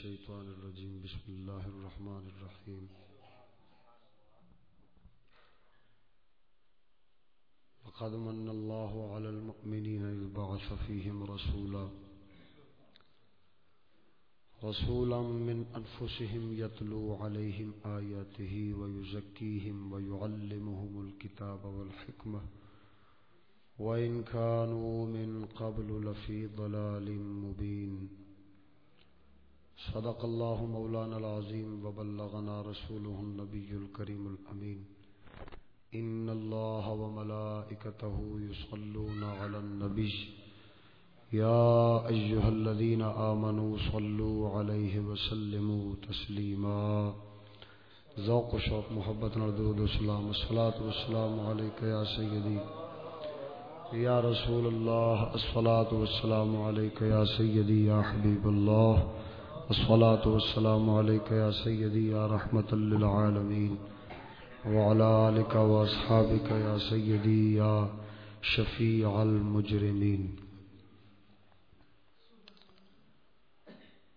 الشيطان الرجيم. بسم الله الرحمن الرحيم. لقد من الله على المؤمنين إذ بعث فيهم رسولا. رسولا من أنفسهم يتلو عليهم آياته ويزكيهم ويعلمهم الكتاب والحكمة. وإن كانوا من قبل لفي ضلال مبين. صدق الله مولانا العظيم وبلغنا رسوله النبي الكريم الأمين إن الله وملائكته يصلون على النبي يا أيها الذين آمنوا صلوا عليه وسلموا تسليما ذوق و شوق، محبت، نردود والسلام الصلاة والسلام عليك يا سيدي يا رسول الله الصلاة والسلام عليك يا سيدي يا حبيب الله والصلاة والسلام عليك يا سيدي يا رحمة للعالمين. وعلى آلك وأصحابك يا سيدي يا شفيع المجرمين.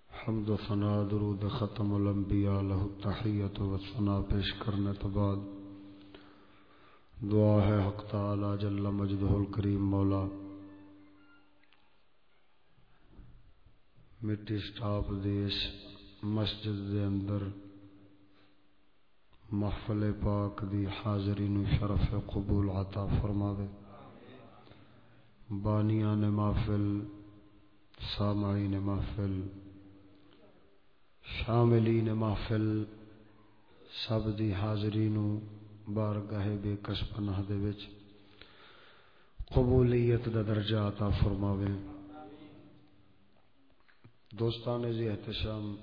حمد و ثنا درود ختم الانبیاء له التحیت و ثنا پیش کرنے تو بعد. دعا ہے حق تعالی جل مجدہ الکریم مولا. مٹی سٹاپ دیس مسجد دے اندر۔ محفل پاک دی حاضری نو شرف قبول عطا فرماوے۔ بانیان محفل، سامعین محفل، شاملین محفل، سب دی حاضری نو بارگاہ بے کس پناہ دے وچ قبولیت دا درجہ عطا فرماوے۔ دوستان جی احتشام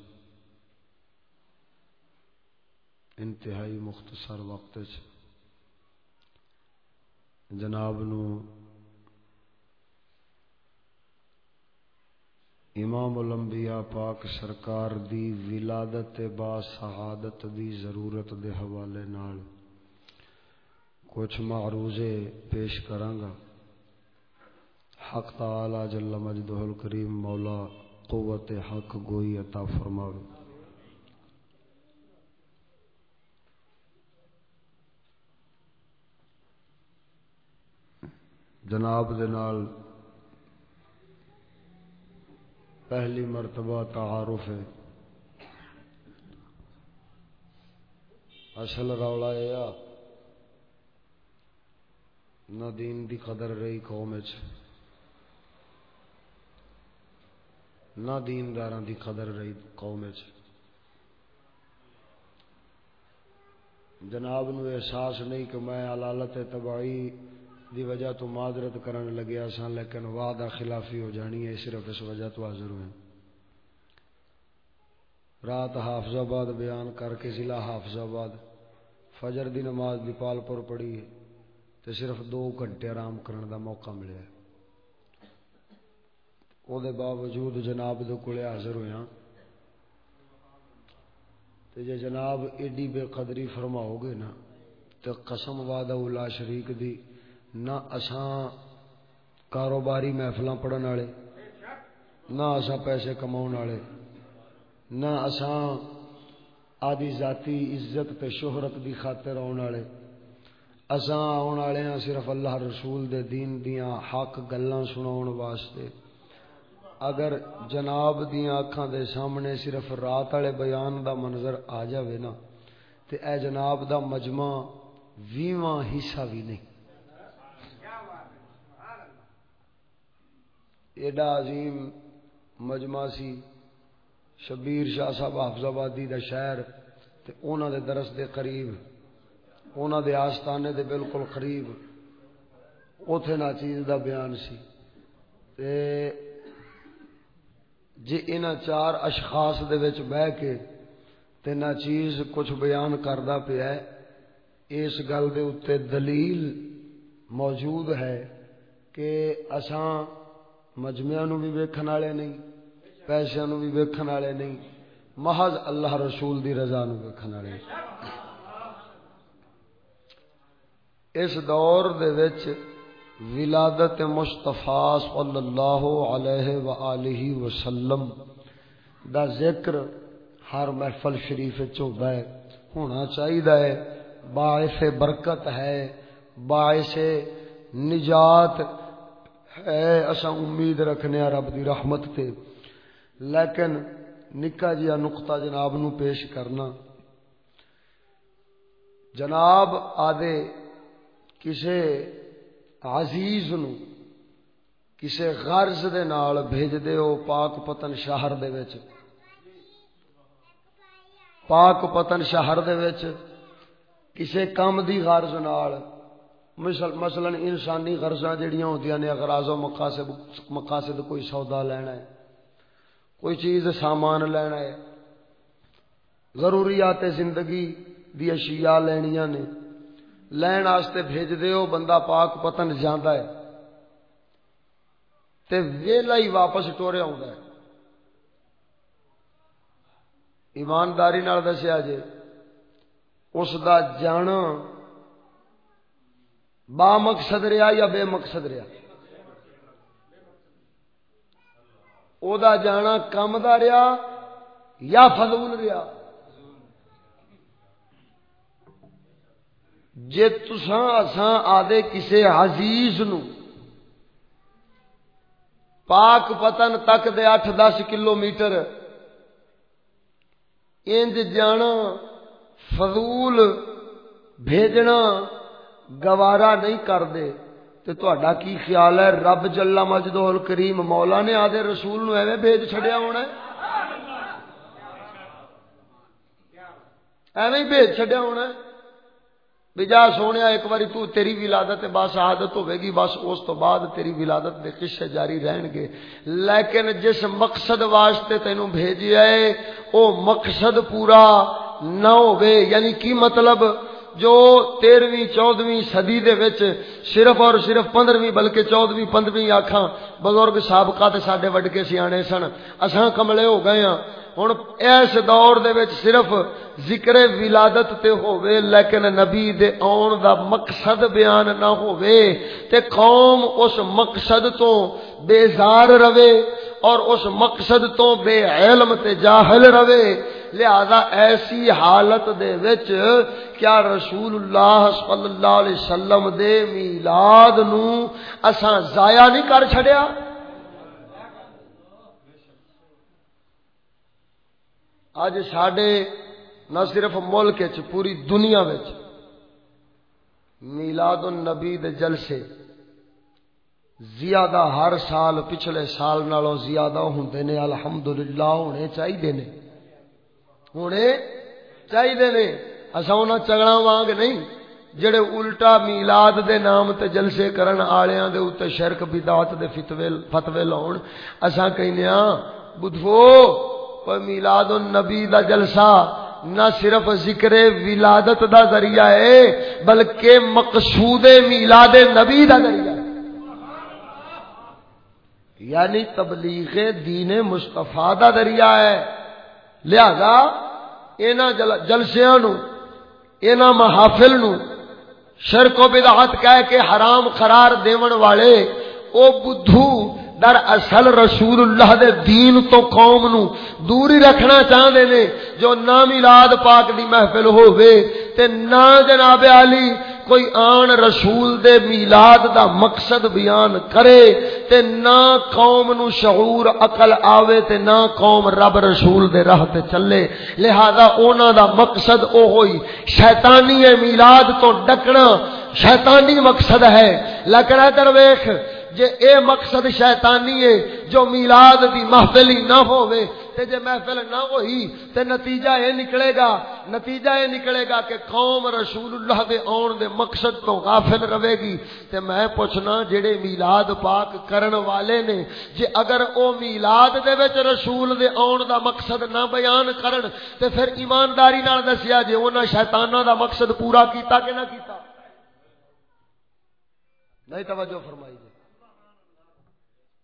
انتہائی مختصر وقت جناب نو امام الانبیاء پاک سرکار دی ولادت با سعادت دی ضرورت دے حوالے نال کچھ معروضے پیش کرانگا۔ حق تعالی جل مجدہ الکریم مولا قوت حق گوئی عطا فرماوے۔ جناب دے نال پہلی مرتبہ تعارف ہے۔ اصل رولا یہ نہ دین دی قدر رہی قوم چ نہ دیندار دی قدر رہی قوم چ جناب نو احساس نہیں کہ میں علالت تباہی دی وجہ تو معذرت کرن لگیا سا لیکن وعدہ خلافی ہو جانی ہے، صرف اس وجہ تو حاضر ہوئے۔ رات حافظ آباد بیان کر کے ضلع حافظ آباد، فجر دی نماز دی پال پر پڑی ہے تو صرف دو گھنٹے آرام کرنے دا موقع ملیا ہے۔ او دے باوجود جناب دے کولے حاضر ہویا تے جے جناب ایڈی بے قدری فرماؤ گے نا تے قسم وعدہ اولا شریک دی نہ اساں کاروباری محفلاں پڑھن والے نہ اساں پیسے کماون والے نہ اساں آدی ذاتی عزت تے شہرت دی خاطر آن والے اساں آن والے ہاں صرف اللہ رسول دے دین دیاں حق گلاں سناون واسطے اگر جناب دیاں اکھاں دے سامنے صرف رات والے بیان دا منظر آ جاوے نا، تے اے جناب دا مجمع ویواں حصہ بھی نہیں۔ ایڈا عظیم مجمع سی، شبیر شاہ صاحب حافظ آبادی دا شہر، تے اونا دے درس دے قریب اونا دے آستانے دے بالکل قریب، اوتھے نا چیز دا بیان سی۔ تے جی ان چار اشخاص دے وچ بہ کے تے چیز کچھ بیان کردا پیا ہے، اس گل دے اوتے دلیل موجود ہے کہ اساں مجمع نو بھی ویکھن والے نہیں پیسے نو بھی ویکھن والے نہیں، محض اللہ رسول دی رضا نو ویکھن والے اس دور دے وچ ولادت مصطفیٰ صلی اللہ علیہ وآلہ وسلم دا ذکر ہر محفل شریف چوبا ہے۔ ہونا چاہیے باعث برکت ہے۔ باعث نجات ہے۔ اصا امید رکھنے ہاں رب دی رحمت تے۔ لیکن نکا جیا نقطہ جناب نو پیش کرنا۔ جناب آدھے کسے عزیز نو کسے غرض دے نال بھیج دے ہو پاک پتن شہر دے وچ۔ پاک پتن شہر دے وچ کسے کام دی غرض نال مثلا انسانی غرضاں جڑیاں ہوندیاں نے اغراض و مقاصد مقاصد کوئی سودا لینا ہے، کوئی چیز سامان لینا ہے، ضروریات زندگی دی اشیاء لینیاں نے لین واسطے بھیج دیو بندہ پاک پتن جاندا ہے۔ تے ویلا ہی واپس ٹوریا ہوندا ہے۔ ایمانداری دسیا جے، اس دا جانا با مقصد رہا یا بے مقصد رہا؟ او دا جانا کم دا رہا یا فضول رہا؟ جے تساں اساں آدھے کسے عزیز نو پاک پتن تک دے اٹھ دس کلو میٹر انج جانا، فضول بھیجنا گوارا نہیں کرتے تو تا کی خیال ہے؟ رب جلا مجدول کریم مولا نے آدھے رسول نو ایویں بھیج چڈیا ہونا ایویں بھیج چڈیا ہونا بھی جا سونے ایک باری تو تیری ولادت بس عادت ہوے گی، بس اس تو بعد تیری ولادت دے قصے جاری رہن گے۔ لیکن جس مقصد واسطے تینوں بھیجیا ہے او مقصد پورا نہ ہوے۔ یعنی کی مطلب؟ جو تیرویں، چودویں سدی دے وچ صرف اور صرف پندرہویں بلکہ چودویں پندرہویں آخان بزرگ سابقہ تے ساڈے وڈ کے سیانے سن۔ اساں کملے ہو گئے ہاں۔ ہن اس دور دے وچ صرف ذکر ولادت تے ہووے، لیکن نبی دے آن دا مقصد بیان نہ ہووے تے قوم اس مقصد تو بیزار رہے اور اس مقصد تو بے علم تے جاہل رہے۔ لہذا ایسی حالت دے وچ کیا رسول اللہ صلی اللہ علیہ وسلم دے میلاد نو اساں ضائع نہیں کر چھڑیا اج ساڈے نہ صرف ملک چ پوری دنیا میلاد النبی دے جلسے زیادہ ہر سال، پچھلے سال نالوں زیادہ ہوندے نے، الحمدللہ ہونے چاہیے نے۔ ہونے چاہیے نے۔ اصا انہوں چگڑا وانگ نہیں، جڑے الٹا میلاد دے نام تے جلسے کرن آلیاں دے اوتے شرک، بدعت دے فتوی فتوی لاون اساں کہنے ہاں بدھو میلاد النبی دا جلسہ نہ صرف ذکر ولادت دا ذریعہ ہے، بلکہ مقصود میلاد نبی دا ذریعہ ہے۔ یعنی تبلیغ دین مصطفیٰ دا ذریعہ ہے۔ لہذا اینا جلسیاں نو، اینا محافل نو شرک و بدعت کہہ کے حرام قرار دیون والے، او بدھو در اصل رسول اللہ دے دین تو قوم نو دوری رکھنا چاہتے نے، جو نہ میلاد پاک دی محفل ہوئے تے نہ جناب علی کوئی آن رسول دے میلاد دا مقصد بیان کرے، تے نہ قوم نو شعور عقل آوے، تے نہ قوم رب رسول دے راہ تے چلے۔ لہذا اونا دا مقصد او ہوئی، شیطانی میلاد تو ڈکنا شیطانی مقصد ہے۔ لیکن ادھر ویکھ جے اے مقصد شیطانی ہے، جو میلاد دی محفلی نہ ہوئے تے جے محفل نہ ہوئی، تے نتیجہ اے نکلے گا۔ نتیجہ اے نکلے گا کہ قوم رسول اللہ دے آن دے مقصد تو غافل رہے گی۔ تے میں پوچھنا جڑے میلاد پاک کرن والے نے، جے اگر او میلاد دے وچ رسول دے آن دا مقصد نہ بیان کرن، تے پھر ایمانداری نال دسیا جے انہاں شیطاناں دا مقصد پورا کیتا کہ نہ کیتا؟ نہیں توجہ فرمائی جی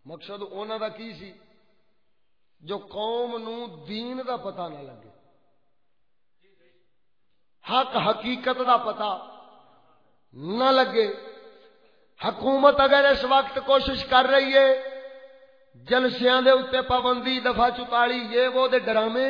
مقصد انہوں دا کی سی جو قوم نو دین دا پتہ نہ لگے حق حقیقت دا پتہ نہ لگے حکومت اگر اس وقت کوشش کر رہی ہے جلسیاں دے اتے پابندی دفعہ چتالی یہ وہ دے ڈرامے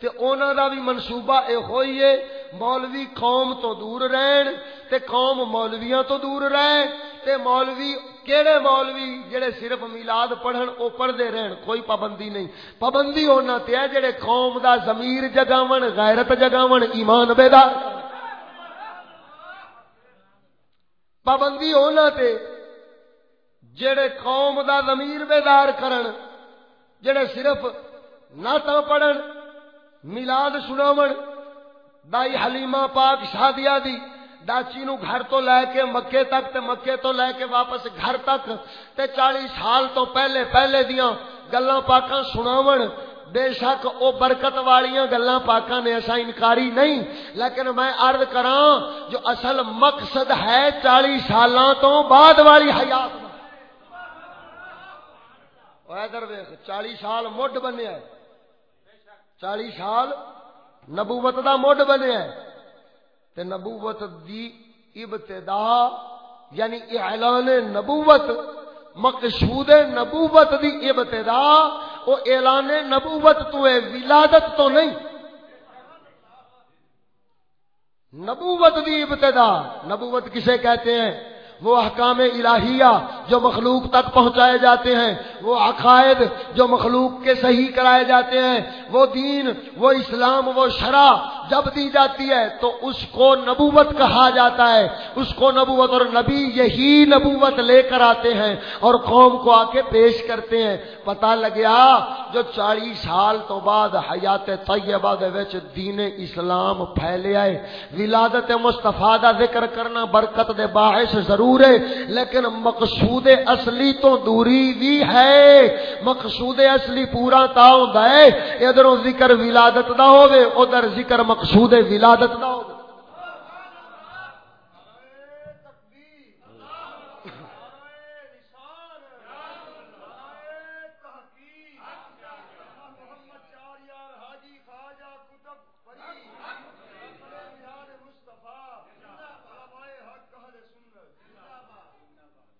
تے اونا دا بھی منصوبہ اے ہوئی ہے مولوی قوم تو دور رہن تے قوم مولویاں تو دور رہن تے مولوی کیڑے مولوی جڑے صرف میلاد پڑھن، او پڑھدے رہن، کوئی پابندی نہیں۔ پابندی ہونا تے ہے جڑے قوم دا ضمیر جگاون، غیرت جگاون، ایمان بیدار۔ پابندی ہونا تے جڑے قوم دا ضمیر بیدار کرن، جڑے صرف نعتاں پڑھن، میلاد سناون، دائی حلیمہ پاک شادیہ دی ڈاچی نو گھر تو لے کے مکے تک تے مکے تو لے کے واپس گھر تک تے چالی سال تو پہلے پہلے دیاں گلاں پاکاں سناون۔ بے شک او برکت والیاں گلاں پاکاں نے ایسا انکاری نہیں۔ لیکن میں عرض کراں جو اصل مقصد ہے چالی سالاں تو بعد والی حیات ادھر ویخ چالی سال مڈ بنیا چالی سال نبوت دا مڈ بنیا تے نبوت دی ابتدا یعنی اعلان نبوت، مقصود نبوت دی ابتدا، او اعلان نبوت تو ہے ولادت تو نہیں۔ نبوت دی ابتدا، نبوت کسے کہتے ہیں؟ وہ احکام الہیہ جو مخلوق تک پہنچائے جاتے ہیں، وہ عقائد جو مخلوق کے صحیح کرائے جاتے ہیں، وہ دین، وہ اسلام، وہ شرع جب دی جاتی ہے تو اس کو نبوت کہا جاتا ہے۔ اس کو نبوت اور نبی یہی نبوت لے کر آتے ہیں اور قوم کو آ کے پیش کرتے ہیں۔ پتا لگیا جو چالیس سال تو بعد حیات طیبہ دے وچ دین اسلام پھیلے آئے۔ ولادت مصطفیٰ دا ذکر کرنا برکت دے باعث ضرور ہے، لیکن مقصود اصلی تو دوری بھی ہے۔ مقصود اصلی پورا تا ہوتا ہے ادھر ذکر ولادت دا ہوے ادھر ذکر مقصود ولادت دا ہوے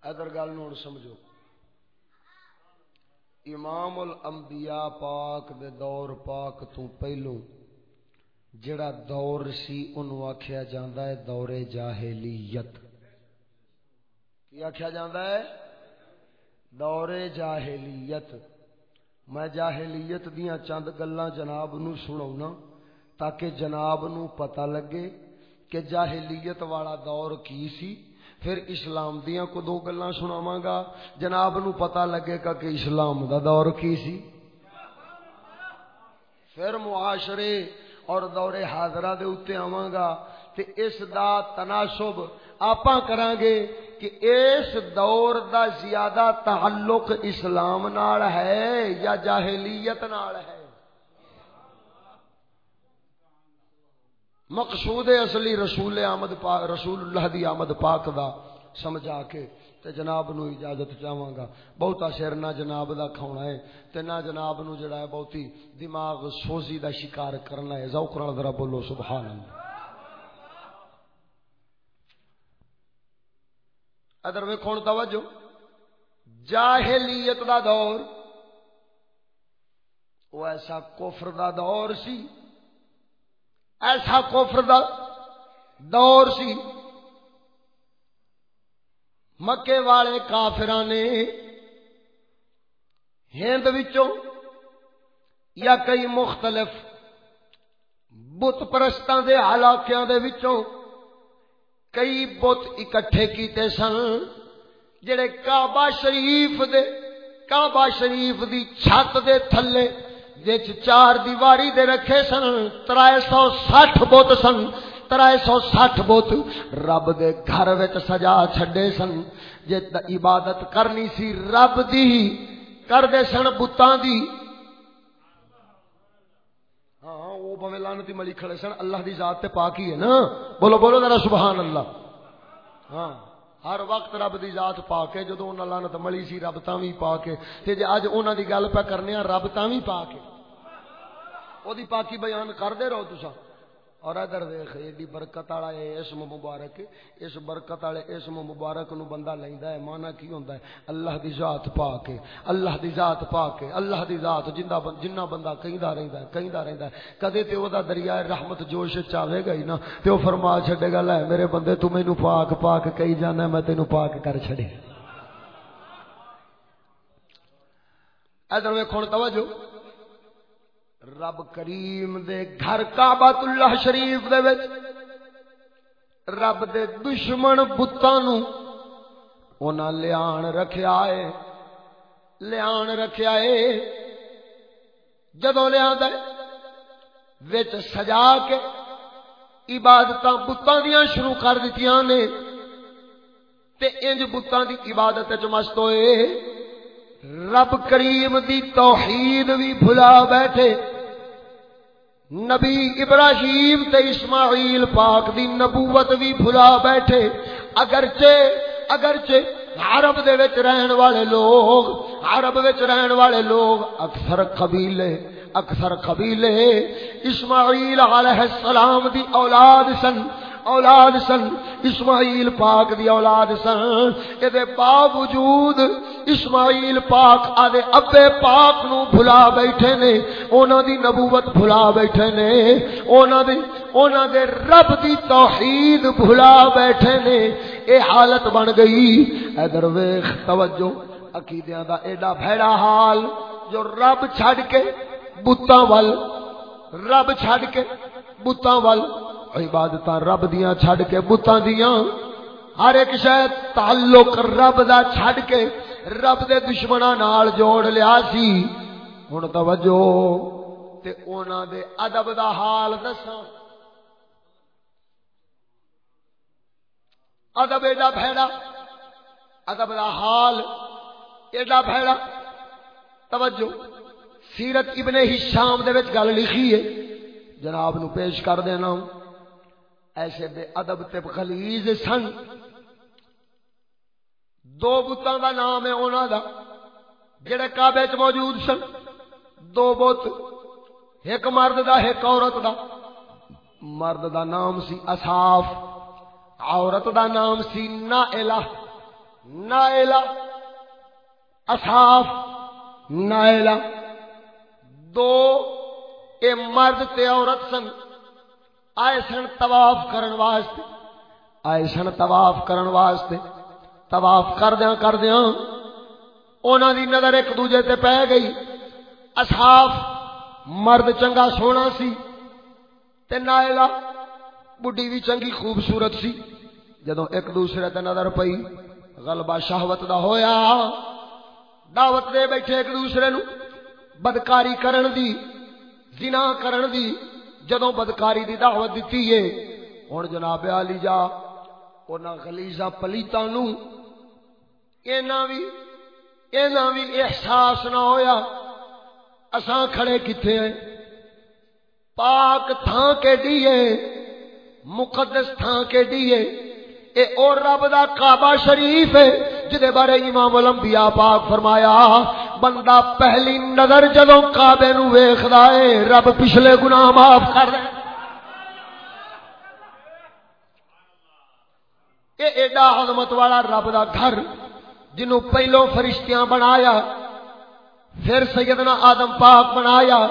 ادھر گل نو سمجھو۔ امام الانبیاء پاک دے دور پاک تو پہلو جڑا دور سی انہوں آکھیا جاندہ ہے دور جاہلیت۔ کی آکھیا جاندہ ہے؟ دور جاہلیت۔ میں جاہلیت دیاں چند گلاں جناب نو سنونا تاکہ جناب نو پتہ لگے کہ جاہلیت والا دور کی سی۔ پھر اسلام دیا کو دو گلا سناوا گا۔ جناب نو پتا لگے گا کہ اسلام دا دور کی سی۔ پھر معاشرے اور دور حاضرہ دے اتے آواں گا تے اس دا تناسب آپاں کران گے کہ اس دور دا زیادہ تعلق اسلام نال ہے یا جاہلیت نال ہے۔ مقصود اصلی رسول آمد پاک رسول اللہ دی آمد پاک دا، سمجھا کے، تے جناب نو اجازت چاہواں گا۔ بہتا شیر نہ جناب دا کھونا ہے، تے نہ جناب نو جڑا ہے بہتی دماغ سوزی دا شکار کرنا ہے۔ ذوق نال ذرا بولو، سبحان اللہ۔ ادھر ویکھون توجہ۔ جاہلیت دا دور وہ ایسا کفر دا دور سی ایسا کفر دا دور سی۔ مکے والے کافران نے ہند وچوں یا کئی مختلف بت پرستوں کے علاقوں دے وچوں کئی بت اکٹھے کیتے سن، جڑے کعبہ شریف دے، کعبہ شریف دی چھت دے تھلے جچ چار دیواری دے رکھے سن ترائے سو سٹھ بت سن ترائے سو سٹھ بت رب دے گھر وچ سجا چھڈے سن جے عبادت کرنی سی رب دی کر دے سن بتاں دی ہاں وہ بھویں لعنتی ملی کھڑے سن اللہ دی ذات تے پاک ہی ہے نا بولو بولو ذرا سبحان اللہ ہاں ہر وقت رب دی ذات پا کے جدو انہاں لعنت ملی سی رب تاں وی پا کے تے جے اج انہاں دی گل پہ کرنے رب تاں وی پا کے او پاکی بیان کر دے رہو تساں اور ادھر دیکھ ایڈی برکت والا ہے اسم مبارک اس برکت والے اسم مبارک نو بندہ لیندا ہے مانا کی ہوندا ہے اللہ دی ذات پا کے اللہ دی ذات پا کے اللہ دی ذات جندا جنہ بندہ کہندا رہندا ہے کہندا رہندا ہے کدے تے او دا دریا رحمت جوش چاوے گا ہی نا تے او فرما چھڈے گا لے میرے بندے تو مینوں پاک پاک کہی جانا میں تینوں پاک کر چھڑے ادھر ویکھو توجہ رب کریم دے گھر کعبۃ اللہ شریف دے وچ، رب دے دشمن بتاں نو انہاں لیان رکھیا ہے لیان رکھیا ہے جدوں لیا وچ سجا کے عبادتاں بتاں دیاں شروع کر دتیاں نے، تے انج بتاں دی عبادت وچ مست ہوئے۔ رب کریم دی توحید بھی بھلا بیٹھے۔ نبی ابراہیم تے اسماعیل پاک دی نبوت بھی بھلا بیٹھے۔ اگرچہ اگرچہ عرب دے وچ رہن والے لوگ عرب وچ رہن والے لوگ اکثر قبیلے اکثر قبیلے۔ اسماعیل علیہ السلام دی اولاد سن۔ اولاد سن، اسماعیل پاک دی اولاد سن۔ اے باوجود اسماعیل پاک آدھے ابے پاک نو بھلا بیٹھے نے، اونا دی نبوت بھلا بیٹھے نے، اونا دی، اونا دے رب دی توحید بھلا بیٹھے نے۔ اے حالت بن گئی۔ اے درویخ توجہ، عقیدیاں دا ایڈا بھیڑا حال جو رب چھڑ کے بوتاں وال، رب چھڑ کے بوتاں وال۔ عبادت رب دیا چھڈ کے بتاں دیا ہر ایک شاید تعلق رب دا چھڈ کے رب دے دشمنا نال جوڑ لیا سی۔ ہوں توجہ، تے اونا دے ادب دا حال دساں۔ ادب ایڈا بھڑا، ادب دا حال ایڈا بھڑا۔ توجہ، سیرت ابن ہشام دے وچ گل لکھی ہے۔ جناب نو پیش کر دینا۔ ہوں ایسے بے ادب تے خلیز سن۔ دو بتاں دا نام ہے انہاں دا، جڑے کعبے وچ موجود سن۔ دو بت، ایک مرد دا، ایک عورت دا۔ مرد دا نام سی اصاف عورت دا نام سی نائلہ۔ نائلہ اصاف نائلہ۔ دو، اے مرد تے عورت سن۔ آئے سن طواف کرن واسطے۔ آئے سن طواف کرن واسطے۔ طواف کردیاں کردیاں۔ انہاں دی نظر ایک دوجے تے پہ گئی۔ اصحاب مرد چنگا سونا سی تے نائلہ بڈی بھی چنگی خوبصورت سی۔ جدوں ایک دوسرے تے نظر پئی، غلبہ شہوت دا ہویا۔ دعوت دے بیٹھے ایک دوسرے نو بدکاری کرن دی، زنا کرن دی۔ جدوں بدکاری دی دعوت دیتی ہے، ہن جناب علی جا انہاں غلیظہ پلیتاں نو اینا وی اینا وی احساس نہ ہویا۔ اساں کھڑے کتے ہیں؟ پاک تھاں کے دیے مقدس تھاں کے دیے اے اور رب دا کعبہ شریف ہے، جدے بارے امام الانبیاء پاک فرمایا بندہ پہلی نظر جدوں کعبے نو ویکھدا ہے، رب پچھلے گناہ معاف کر دے۔ اے ایڈا عظمت والا رب دا گھر جنوں پہلو فرشتیاں بنایا، پھر سیدنا آدم پاک بنایا،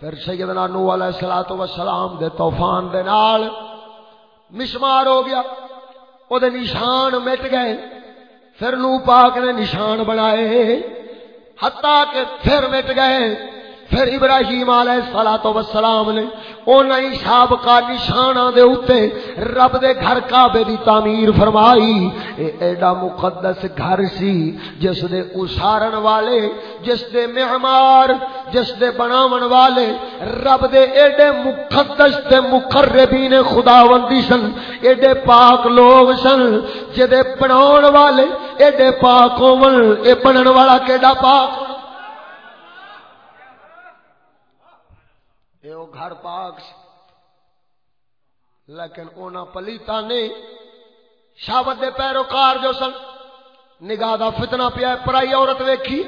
پھر سیدنا نو علیہ الصلوۃ والسلام دے طوفان دے نال مسمار ہو گیا۔ او دے نشان مٹ گئے۔ پھر نو پاک نے نشان بنائے۔ حتیٰ کہ پھر مٹ گئے پھر ابراہیم علیہ الصلوۃ والسلام نے انہاں ہی سابقہ نشاناں دے اوتے رب دے گھر کعبے دی تعمیر فرمائی۔ اے ایڈا مقدس گھر سی جس دے اسارن والے، جس دے معمار، جس دے بناون والے رب دے ایڈے مقدس تے مقربین خداوندی سن، ایڈے پاک لوگ سن جدے بناون والے، ایڈے پاک ہون، اے بنن والا کیڈا پاک اے او گھر پاک لیکن اونا پلیتا نے شاوت دے پیروکار جو سن، نگاہ دا فتنہ پیا پرائی عورت ویکھی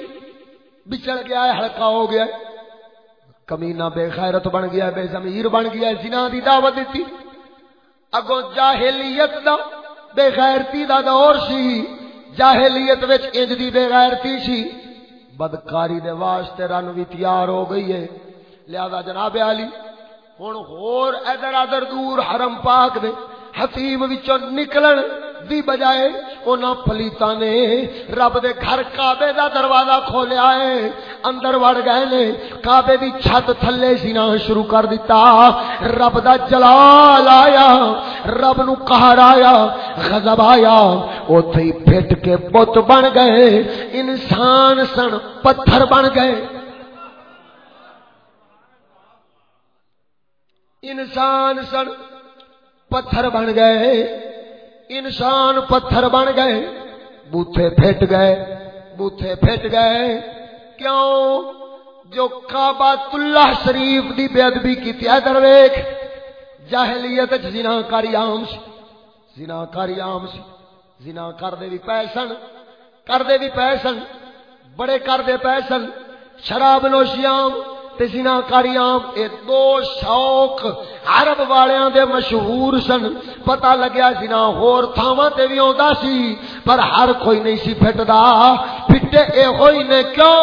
بچڑ گیا ہے، ہلکا ہو گیا ہے۔ کمینہ بے خیرت بن گیا ہے، بے زمیر بن گیا ہے، زنا دی دعوت دیتی۔ اگوں جاہلیت دا بے غیرتی دا دور سی۔ جاہلیت وچ انج دی بے غیرتی سی۔ بدکاری دے واسطے رن بھی تیار ہو گئی ہے۔ لہذا جناب علی ہن ہور ادھر ادھر دور حرم پاک دے حتیم وچوں نکلن دی بجائے اونا پلیتا نے رب دے گھر کعبے دا دروازہ کھولیا ہے، اندر وڑ گئے نے، کعبے دی چھت تھلے سینا شروع کر دیتا رب دا جلال آیا، رب نو قہر آیا، غضب آیا۔ اوتھے پھٹ کے بت بن گئے، انسان سن پتھر بن گئے۔ انسان سن پتھر بن گئے۔ انسان پتھر بن گئے۔ بوتھے پھٹ گئے۔ بوتھے پھٹ گئے۔ کیوں؟ جو کعبہ اللہ شریف دی بے ادبی کی درویخ جاہلیت زنا کاری عام سی زنا کاری عام سی زنا کر دے بھی پیسن کر دے بھی پیسن بڑے کر دے پیسن شراب نوشی عام تے زنا عام اے دو شوق عرب والیاں دے مشہور سن۔ پتہ لگیا زنا ہور تھاواں تے وی ہوندا سی، پر ہر کوئی نہیں سی پھٹدا۔ پھٹے اے ہوئی نے کیوں؟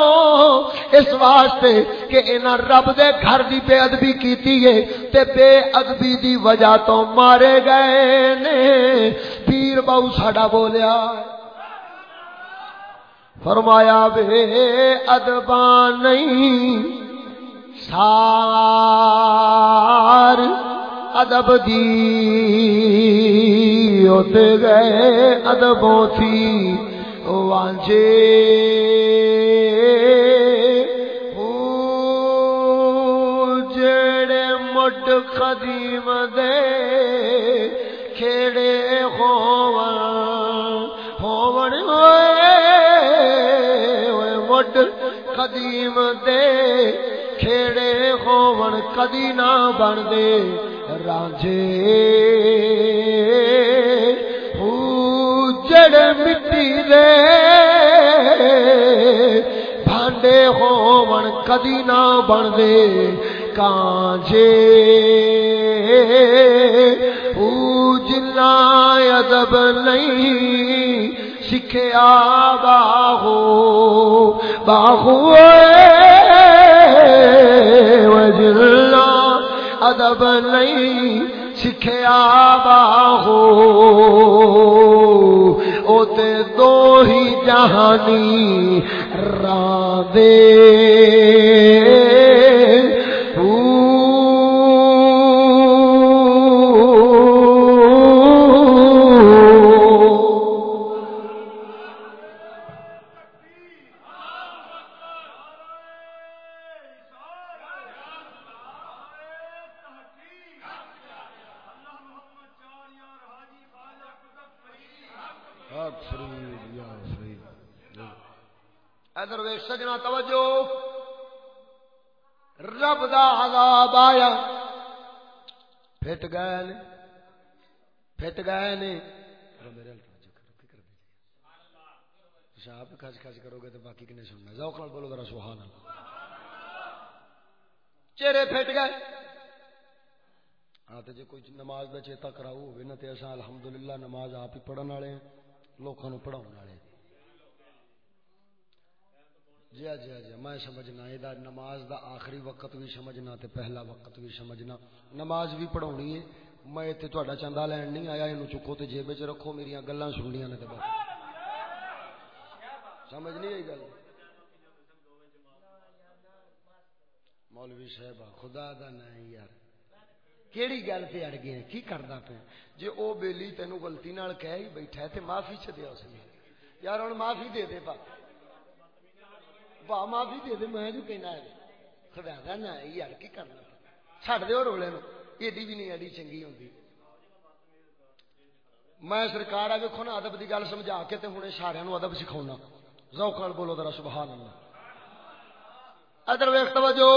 اس واسطے کہ انہاں رب دے گھر دی بے ادبی کیتی ہے تے بے ادبی دی وجہ تو مارے گئے نے۔ پیر باو ساڈا بولیا۔ فرمایا بے ادبان نہیں سار ادب دی ہوتے گئے ادبوں تھی وانجے۔ جڑے مٹ قدیم دے کھیڑے ہون ہون ہوئے مٹ قدیم دے۔ کھیڑے ہون کدی نہ بن دے رانجے جڑ مٹی دے بھانڈے ہون کدی نہ بن دے کانجے جنا ادب نہیں سکھیا باہو باہو وجلنا، ادب نہیں سکھیا باہو او تے دو ہی جہانی راندے ادھر رب دا عذاب آیا۔ پھٹ گئے نے، پھٹ گئے نے۔ آپ کھچ کھچ کرو گے تو باقی کنے سننا۔ ذوق نال بولو ذرا، سبحان اللہ۔ چہرے پھٹ گئے۔ ہاں تو جی کوئی نماز دا چیتا کراؤ ہوگی نا تو اصا الحمدللہ نماز آپ ہی پڑھن والے ہیں لوگوں پڑھاؤ والے ہیں۔ جی ہاں جی ہاں جی ہاں، میں سمجھنا، یہ نماز دا آخری وقت بھی سمجھنا تے پہلا وقت بھی سمجھنا۔ نماز بھی پڑھاونی ہے۔ میں تے تہاڈا چندہ لین نہیں آیا، اینو چکو تے جیب وچ رکھو میری گلاں سننیاں نے تے بس۔ سمجھ نہیں آئی گل؟ مولوی صاحب، خدا دا نہیں یار۔ کیڑی گل تے اڑ گئے کی کردا پیا؟ جے او بیلی تینوں غلطی نال کہہ ہی بیٹھا ہے تے معافی چ دے اس یار، ہن معافی دے دے پا۔ با معافی دے دے میں جو کہنا ہے خدا دا نہ یار کی کرنا چھڈ دے رولے نو ایڈی بھی نہیں ایڈی چنگی ہوندی میں سرکار آ ویکھو نا ادب دی گل سمجھا کے تے ہن سارے نو ادب سکھاونا ذوق نال بولو ذرا سبحان اللہ ادھر ویکھ توجہ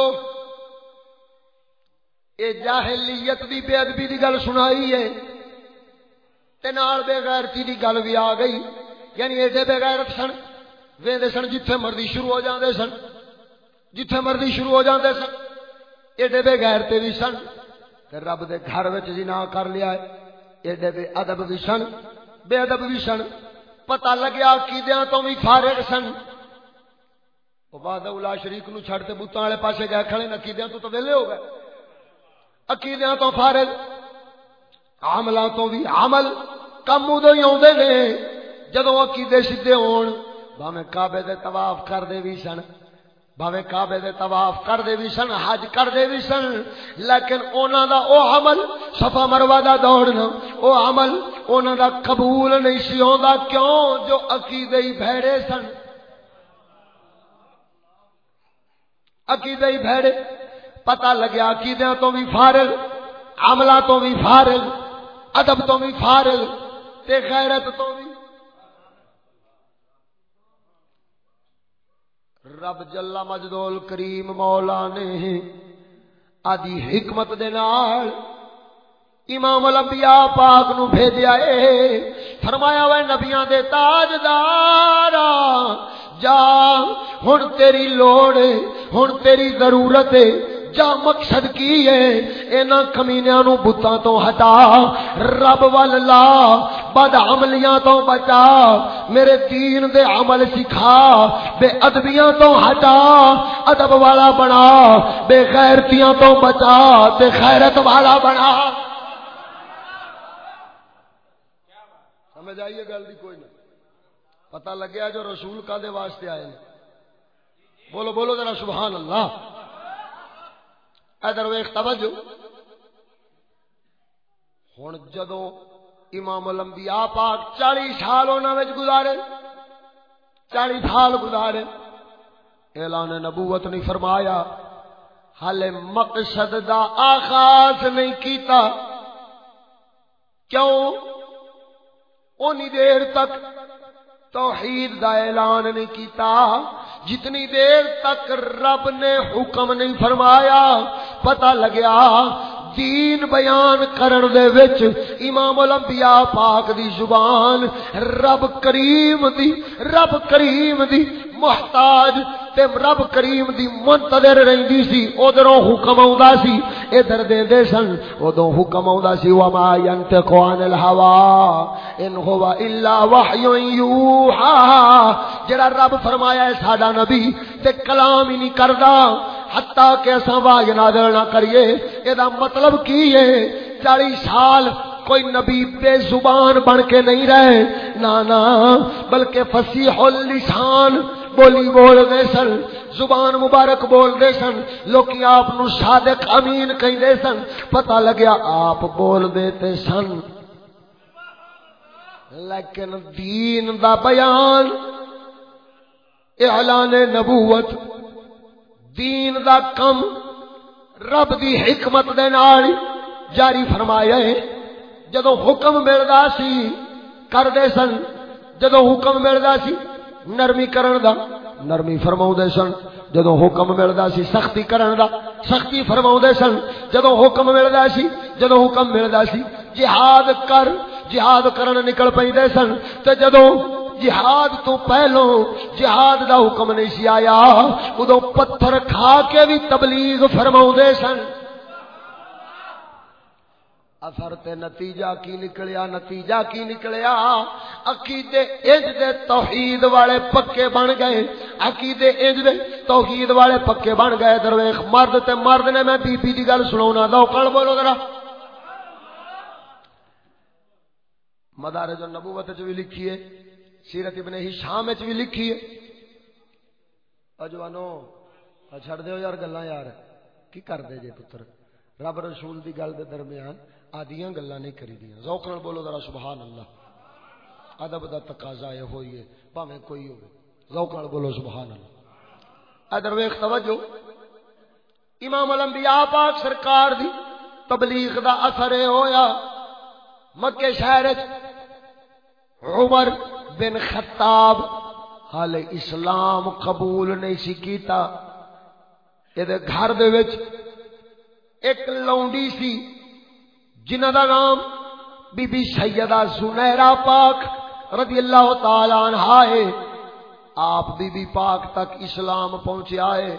اے جاہلیت دی بے ادبی دی گل سنائی ہے تے نال بے غیرتی دی گل بھی آ گئی یعنی ایڈے بے غیرت سن ویندے سن جتھے مرضی شروع ہو جاندے سن، جتھے مرضی شروع ہو جاندے سن۔ ایڈے بے غیرتے بھی سن تے رب دے گھر وچ جنا کر لیا ہے۔ ایڈے بے ادب بھی سن، بے ادب بھی سن۔ پتہ لگیا عقیدیاں تو بھی فارغ سن۔ او بعد اولا شریک نو چھڑ تے بوتاں والے پاسے گئے کھڑے عقیدیاں تو تو ویلے ہو گئے۔ عقیدیاں تو فارغ، عملاں تو بھی عمل کم ادو ہی آدھے نے۔ جدو عقیدے سیدھے ہون بھاویں کعبے دے طواف کر دے بھی سن۔ بھاویں کعبے دے طواف کر دے بھی سن، حج کر دے بھی سن۔ لیکن انہاں دا او عمل صفا مروہ دا دوڑنا او عمل انہاں دا قبول نہیں سی ہوندا۔ کیوں؟ جو عقیدے ہی بھڑے سن۔ عقیدے ہی بھڑے پتہ لگیا عقیدے تو بھی فارغ، عملہ تو بھی فارغ، ادب تو بھی فارغ، تے غیرت تو بھی رب جلا مجدول کریم مولا نے آدی حکمت دے نال امام الانبیاء پاک نو بھیجیا اے فرمایا وے نبیاں دے تاجدار، جا، ہن تیری لوڑ، ہن تیری ضرورت ہے جا مقصد کی ہے اینا کمینیاں نو بتاں تو ہٹا رب والا بد عملیاں تو بچا میرے دین دے عمل سکھا بے ادبیاں تو ہٹا ادب والا بنا بے غیرتیاں تو بچا تے خیرت والا بنا سمجھ آئیے گل دی کوئی نہیں پتہ لگیا جو رسول کا دے واسطے آئے بولو بولو ذرا سبحان اللہ ادھر ویخ توجہ۔ ہوں جدو امام الانبیاء پاک چالی سال انہوں گزارے چالی سال گزارے، اعلان نبوت نہیں فرمایا ہال مقصد دا آغاز نہیں کیتا۔ کیوں؟ اونی دیر تک توحید دا اعلان نہیں کیتا۔ جتنی دیر تک رب نے حکم نہیں فرمایا، پتہ لگیا دین بیان کرن دے وچ امام الانبیاء پاک دی زبان رب کریم دی، رب کریم دی محتاج تے رب کریم دی منتظر رہندی سی ادھروں حکم آوندا سی، ادھر دیندے سن، اودوں حکم آوندا سی، وما ينطق عن الهوى ان هو الا وحي يوحى۔ جڑا رب فرمایا ہے ساڈا نبی تے کلام ہی نہیں کردا حتا کہ اساں واج نازل نہ کریے۔ اے دا مطلب کی ہے؟ 40 سال کوئی نبی بے زبان بن کے نہیں رہے نا بلکہ فصیح اللسان بولی بول دے سن، زبان مبارک بول دے سن، لوکی آپ صادق امین کہیں دے سن، پتہ لگیا آپ بول دیتے سن۔ لیکن دین دا بیان، اعلان نبوت، دین دا کم، رب دی حکمت دے نال جاری فرمایا ہے۔ جدو حکم ملدا سی، کر دے سن۔ جدو حکم ملدا سی نرمی کرن دا، نرمی فرماؤں دے سن۔ جدو حکم ملدا سی، سختی کرن دا، سختی فرماؤں دے سن۔ جدو حکم ملدا سی جدو حکم ملدا سی، جہاد کر، جہاد کرن نکل پئی دے سن۔ تے جدو جہاد تو پہلو جہاد دا حکم نہیں سی آیا ادو پتھر کھا کے بھی تبلیغ فرماؤں دے سن۔ اثر تے نتیجہ کی نکلیا، نتیجہ کی نکلیا؟ عقیدے انج دے توحید والے پکے بن گئے۔ عقیدے انج دے توحید والے پکے بن گئے۔ درویش، مرد تے مرد نے میں بی بی دی گل سناونا دو کل بولو ذرا۔ مدارج النبوت وچ بھی لکھی ہے، سیرت ابن ہشام وچ بھی لکھی ہے۔ اجوانو چھڑ دیو یار گلاں یار، کی کر دے جے پتر؟ رب رسول دی گل دے درمیان آدیاں گلا نہیں کری دیا ذوق نال بولو ذرا سبحان اللہ ادب دا تقاضا یہ ہوئی ہے، بھاویں کوئی ہوے ذوق نال بولو سبحان اللہ ادھر ویکھ، توجہ۔ امام الانبیاء پاک سرکار دی تبلیغ دا اثر ہویا۔ مکے شہر عمر بن خطاب حال اسلام قبول نہیں سی کیتا۔ یہ گھر دے وچ ایک لونڈی سی جنہ دا نام بی بی سیدہ زنیرہ پاک رضی اللہ تعالی عنہ ہے۔ آپ بی بی پاک تک اسلام پہنچے آئے۔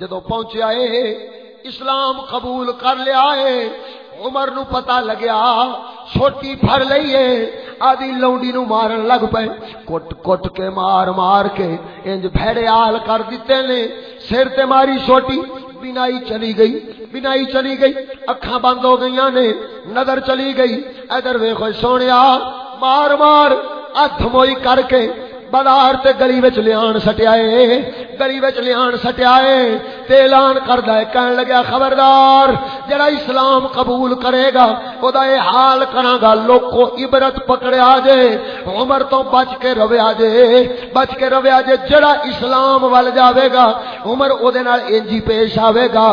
جدو پہنچے آئے اسلام قبول کر لیا ہے عمر نو پتا لگیا چھوٹی پھڑ لئیے آدھی لونڈی نو مارن لگ پے۔ کٹ کٹ کے مار مار کے انج بھیڑے آل کر دیتے نے۔ سر تے ماری چھوٹی بینائی چلی گئی، بینائی چلی گئی، اکھاں بند ہو گئی نے، نظر چلی گئی۔ ادھر ویکھو سونیا، مار مار ہاتھ موئی کر کے بازار تے گلی وچ لیان سٹیا اے، گلی وچ لیان سٹیا اے، تے اعلان کردا ہے کہن لگا خبردار، جڑا اسلام قبول کرے گا او دا اے حال کراں گا، لوکو عبرت پکڑیا جے، عمر تو بچ کے رویا جے، بچ کے رویا جے، جڑا اسلام ول جاوے گا، عمر او دے نال انجی پیش آوے گا۔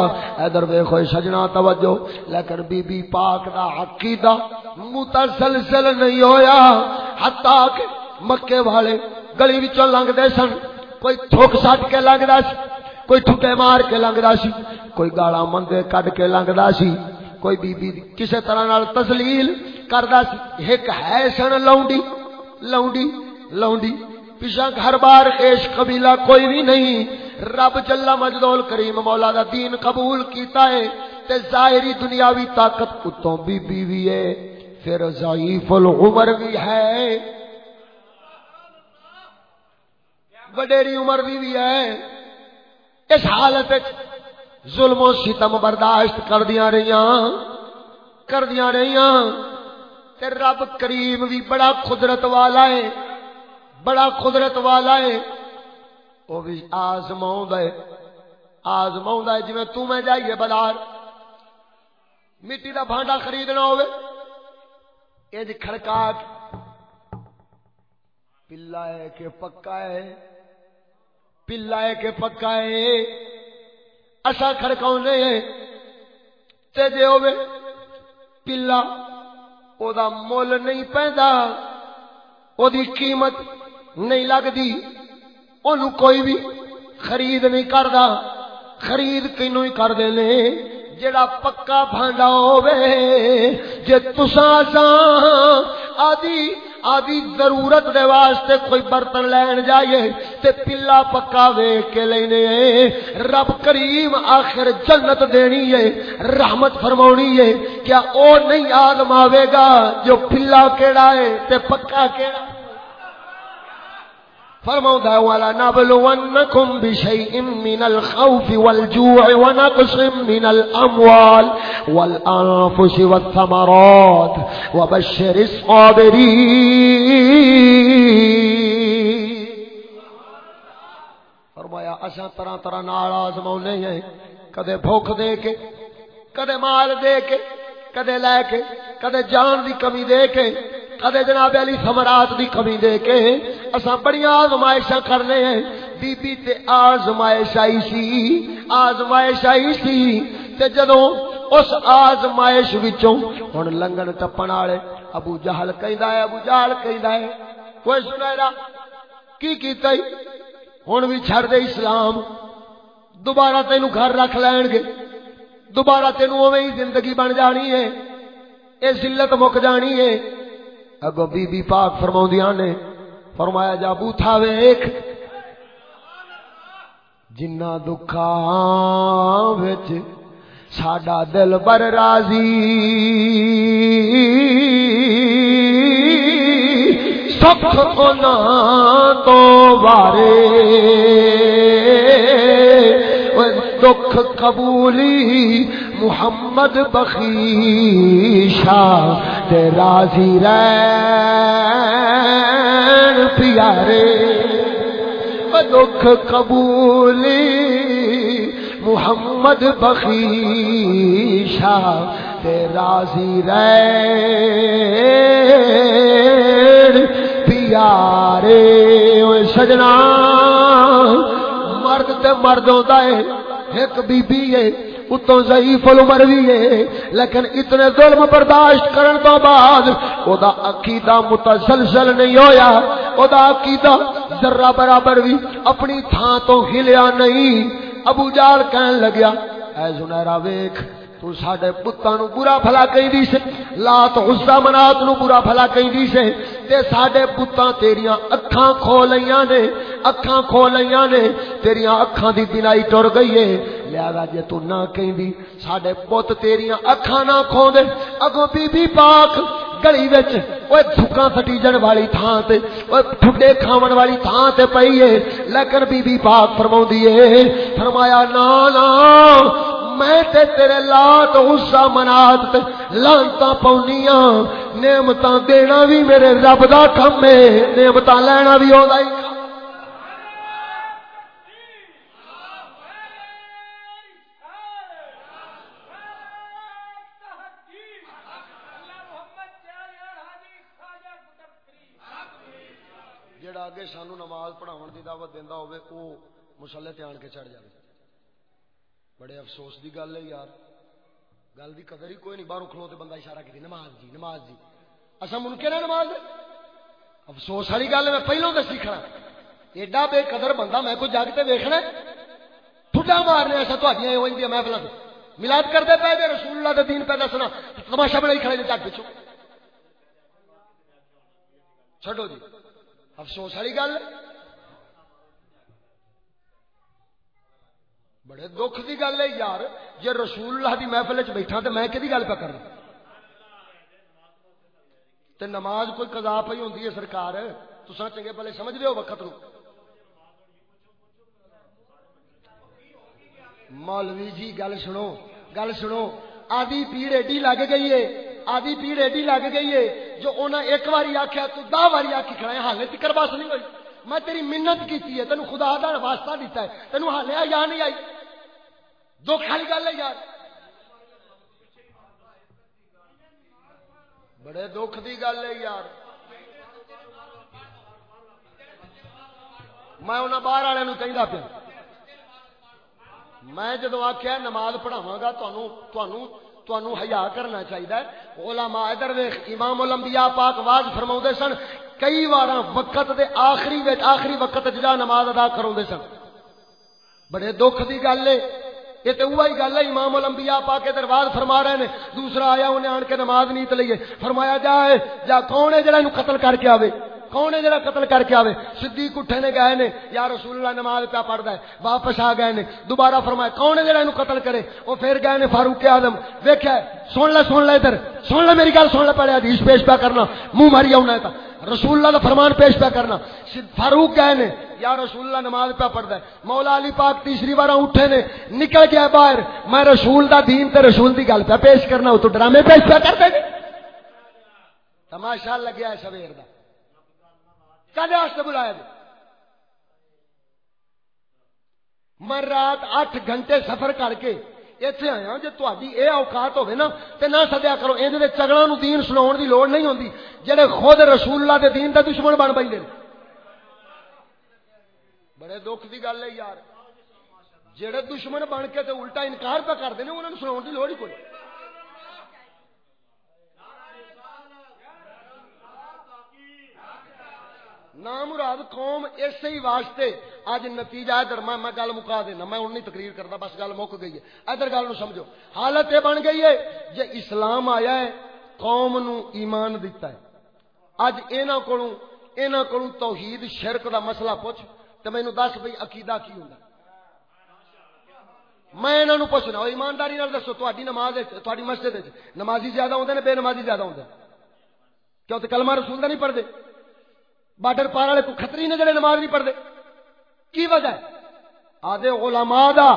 ادھر ویکھو سجنا توجہ، لیکن بی بی پاک دا عقیدہ متسلسل نہیں ہویا حتا کہ مکے والے گلی وچوں لنگدے سن۔ کوئی تھوک سٹ کے لنگدا سی، کوئی ٹھکے مار کے لنگدا سی، کوئی گالا منگے کڈ کے لنگدا سی۔ کوئی بی بی کسے طرح نال تسلیل کردا سی۔ ایک ہے سن لونڈی لونڈی لونڈی۔ پیشا گھر بار خیش قبیلہ کوئی بھی نہیں۔ رب جلا مجدول کریم مولا دا دین قبول کیتا ہے تے ظاہری دنیاوی طاقت کتوں بی بی بھی ہے۔ پھر ضعیف العمر بھی ہے۔ وڈیری عمر بھی, بھی ہے۔ اس حالت ظلم و ستم برداشت کر دیا رہی کر دیا رہی تے رب کریم بھی بڑا قدرت والا ہے بڑا قدرت والا ہے۔ وہ بھی آزما ہے آزما ہے۔ جی تو میں جائیے بازار مٹی دا بھانڈا خریدنا ہوئے یہ جی کھڑکا پلا ہے کہ پکا ہے۔ پلا ہے کہ پکا ہے اصا کھڑکاؤ تے جے ہوے پلا، او دا مول نہیں پیندا او دی قیمت نہیں لگدی، اونوں کوئی بھی خرید نہیں کردا، خرید کینوں ہی کر دے نے جڑا پکا بھانڈا ہوے جے تساں ساں آدی آدھی ضرورت دے واسطے کوئی برتن لین جائیے تے پلا پکا ویک کے لینے۔ رب کریم آخر جنت دینی ہے، رحمت فرماونی ہے۔ کیا او نہیں آدماوے گا جو پلا کیڑا ہے تے پکا کیڑا؟ ہے فرمودا ولا نبلونكم بشيء من الخوف والجوع ونقص من الأموال والأنفس والثمرات وبشر الصابرين. فرمایا، اساں طرح طرح نال آزماونے ہیں، کدے بھوک دے کے، کدے مال دے کے، کدے لے کے، کدے جان دی کمی دے کے کدے جناب علی ثمرات دی کمی دے کے اساں بڑی آزمائشاں کرنے ہیں۔ بی بی تے آزمائش آئی سی آزمائش آئی سی۔ تے جدوں اس آزمائش وچوں ہن لنگن ٹپن والے ابو جہل کہندا ہے، ابو جہل کہندا ہے۔ کوئی سنائے کی کیتا ہی ہن بھی چھڑ دے اسلام۔ دوبارہ تینو گھر رکھ لین گے۔ دوبارہ تینو اوویں ہی زندگی بن جانی ہے۔ اے ذلت مک جانی ہے۔ اگو بی بی پاک فرما نے، فرمایا جا بوتھا ویخ جنا دکھا بچ ساڈا دل بر راضی۔ سکھ اونا تو بارے دکھ قبولی محمد بخیشا تے راضی رین پیارے دکھ قبولی محمد بخیشا تے راضی رین پیارے سجنا مرد تے مرد ہوتا ہے، ایک بی بی ہے۔ اتوں ضعیف العمر بھی ہے، لیکن اتنے ظلم برداشت کرن تو بعد او دا عقیدہ متسلسل نہیں ہویا۔ او دا عقیدہ ذرہ برابر بھی اپنی تھان تو ہلیا نہیں۔ ابو جال کہن لگیا، اے زنیرہ ویکھ، تو ساڈے پتاں نو برا بھلا کہیں دی سے، لات عزا منات نو برا بھلا کہیں دی سے، تے ساڈے پتاں تیریاں اکھاں کھو لیاں نے، اکھاں کھو لیاں نے، تیریاں اکھاں دی بینائی ٹر گئی ہے۔ لیا وا جے تو نہ کہندی ساڈے پت تیریاں اکھاں نہ کھوندے اگوں بی بی پاک گلی وچ اوے تھکاں سٹیجن والی تھاں تے اوے ٹھڈے کھاون والی تھاں تے پئی ہے لیکن بی بی پاک فرماوندی ہے فرمایا نا نا میں تے تیرے لات غصہ منات تے لانتا پاونیاں نعمتاں دینا بھی میرے رب دا کم ہے نعمتاں لینا بھی ہوندا ہی کی دعوت دینا ہوئے وہ مسلے تے آن کے چڑھ جائے بڑے افسوس دی گل ہے یار۔ گل دی قدر ہی کوئی نہیں، باہر کھلو تے بندہ اشارہ کی نماز جی نماز جی۔ اصا منکر ہے نماز؟ افسوس والی گل میں پہلو دسی کھڑا۔ ایڈا بے قدر بندہ میں کوئی جگ تے ویکھنا ٹھڈا مارنے ایسا تھوڑی ہو جی محفل ملاد کرتے پے دے، رسول اللہ دے دین پہ دسنا۔ تماشا بڑا ہی کھڑے جگ پچھو چھڈو جی۔ افسوس والی گل بڑے دکھ کی گل ہے یار جی رسول اللہ دی محفل چ بیٹھا تو میں کہ گل پہ کرنا تے نماز کوئی قضا پی ہوں سرکار؟ تو چنگے پہلے سمجھ ہو وقت نو؟ مولوی جی گل سنو گل سنو، آدھی پیڑ ایڈی لگ گئی ہے، آدھی پیڑ ایڈی لگ گئی ہے، جو انہیں ایک باری آخیا تو دہ باری آکی کھڑا ہے حالے تکر بس نہیں ہوئی۔ میں تیری منت کی ہے تینوں خدا دا واسطہ دیتا ہے۔ تینوں ہاں حالے یا نہیں آئی۔ دکھ والی گل ہے یار۔ بڑے دکھ دی گل ہے یار۔ میں انہیں باہر والے چاہیے پیا۔ میں جدو آخیا نماز پڑھاوا گا تنوع ہیا کرنا چاہیے علماء ادھر ویخ امام الانبیاء پاک واز فرما سن کئی وار وقت دے آخری آخری وقت جا نماز ادا کرا سن۔ بڑے دکھ کی گل ہے۔ یہ تو وہی گل ہے، امام الانبیاء کے درواز فرما رہے ہیں دوسرا آیا، انہیں آن کے نماز نیت لیے فرمایا جائے، جا کون ہے جڑا قتل کر کے آوے؟ کون ہے جڑا قتل کر کے آوے؟ صدیق اٹھے نے گئے نے، یا رسول اللہ نماز پہ پڑھدا ہے، واپس آ گئے نے۔ دوبارہ فرمایا، کون ہے جڑا اینو قتل کرے؟ وہ پھر گئے نے، فاروق اعظم۔ ویکھیا سن لے سن لے ادھر۔ سن لے، میری گل سن لے، پہلے حدیث پیش پہ کرنا۔ منہ ماری آنا ہے رسول اللہ کا فرمان پیش پہ کرنا۔ فاروق گئے نے، یا رسول اللہ نماز پہ پڑھتا ہے۔ مولا علی پاک تیسری بار اٹھے نے، نکل گیا باہر۔ میں رسول دا دین تے رسول دی گل پہ پیش کرنا تو ڈرامے پیش پہ کر تماشا لگیا ہے سویر کا بلایا دے میں رات اٹھ گھنٹے سفر کر کے اتنے آیا جی تاری یہ اوقات ہوے نا تو نہ سدیا کرو۔ یہ چگڑا نو دین سنا دی لوڑ نہیں ہوتی جہے خود رسول اللہ دے دین کا دشمن بن پہ بڑے دکھ کی گل ہے یار۔ جہے دشمن بن کے تو الٹا انکار پہ کرتے ہیں انہوں نے سنا کی لوڑ ہی کوئی۔ نام مراد قوم اسی واسطے اج نتیجہ ادھر میں میں گل مکا دینا میں ہوں نہیں تقریر کرتا بس گل مک گئی ہے۔ ادھر گل نو سمجھو۔ حالت یہ بن گئی ہے جے اسلام آیا ہے، قوم نو ایمان دیتا ہے۔ اج یہاں کو یہاں کو توحید، شرک دا مسئلہ پوچھ تو مینو دس بھائی عقیدہ کی ہوں میں یہاں نو پوچھنا ایمانداری دسو تاری نماز تاری مسجد نمازی زیادہ ہوتے ہیں بے نمازی زیادہ ہوتے کیوں تو کلمہ رسول کا نہیں پڑھتے بارڈر پار والے کو خطری نے جڑے نماز نہیں پڑھتے؟ کی وجہ ہے؟ آدھے علماء دا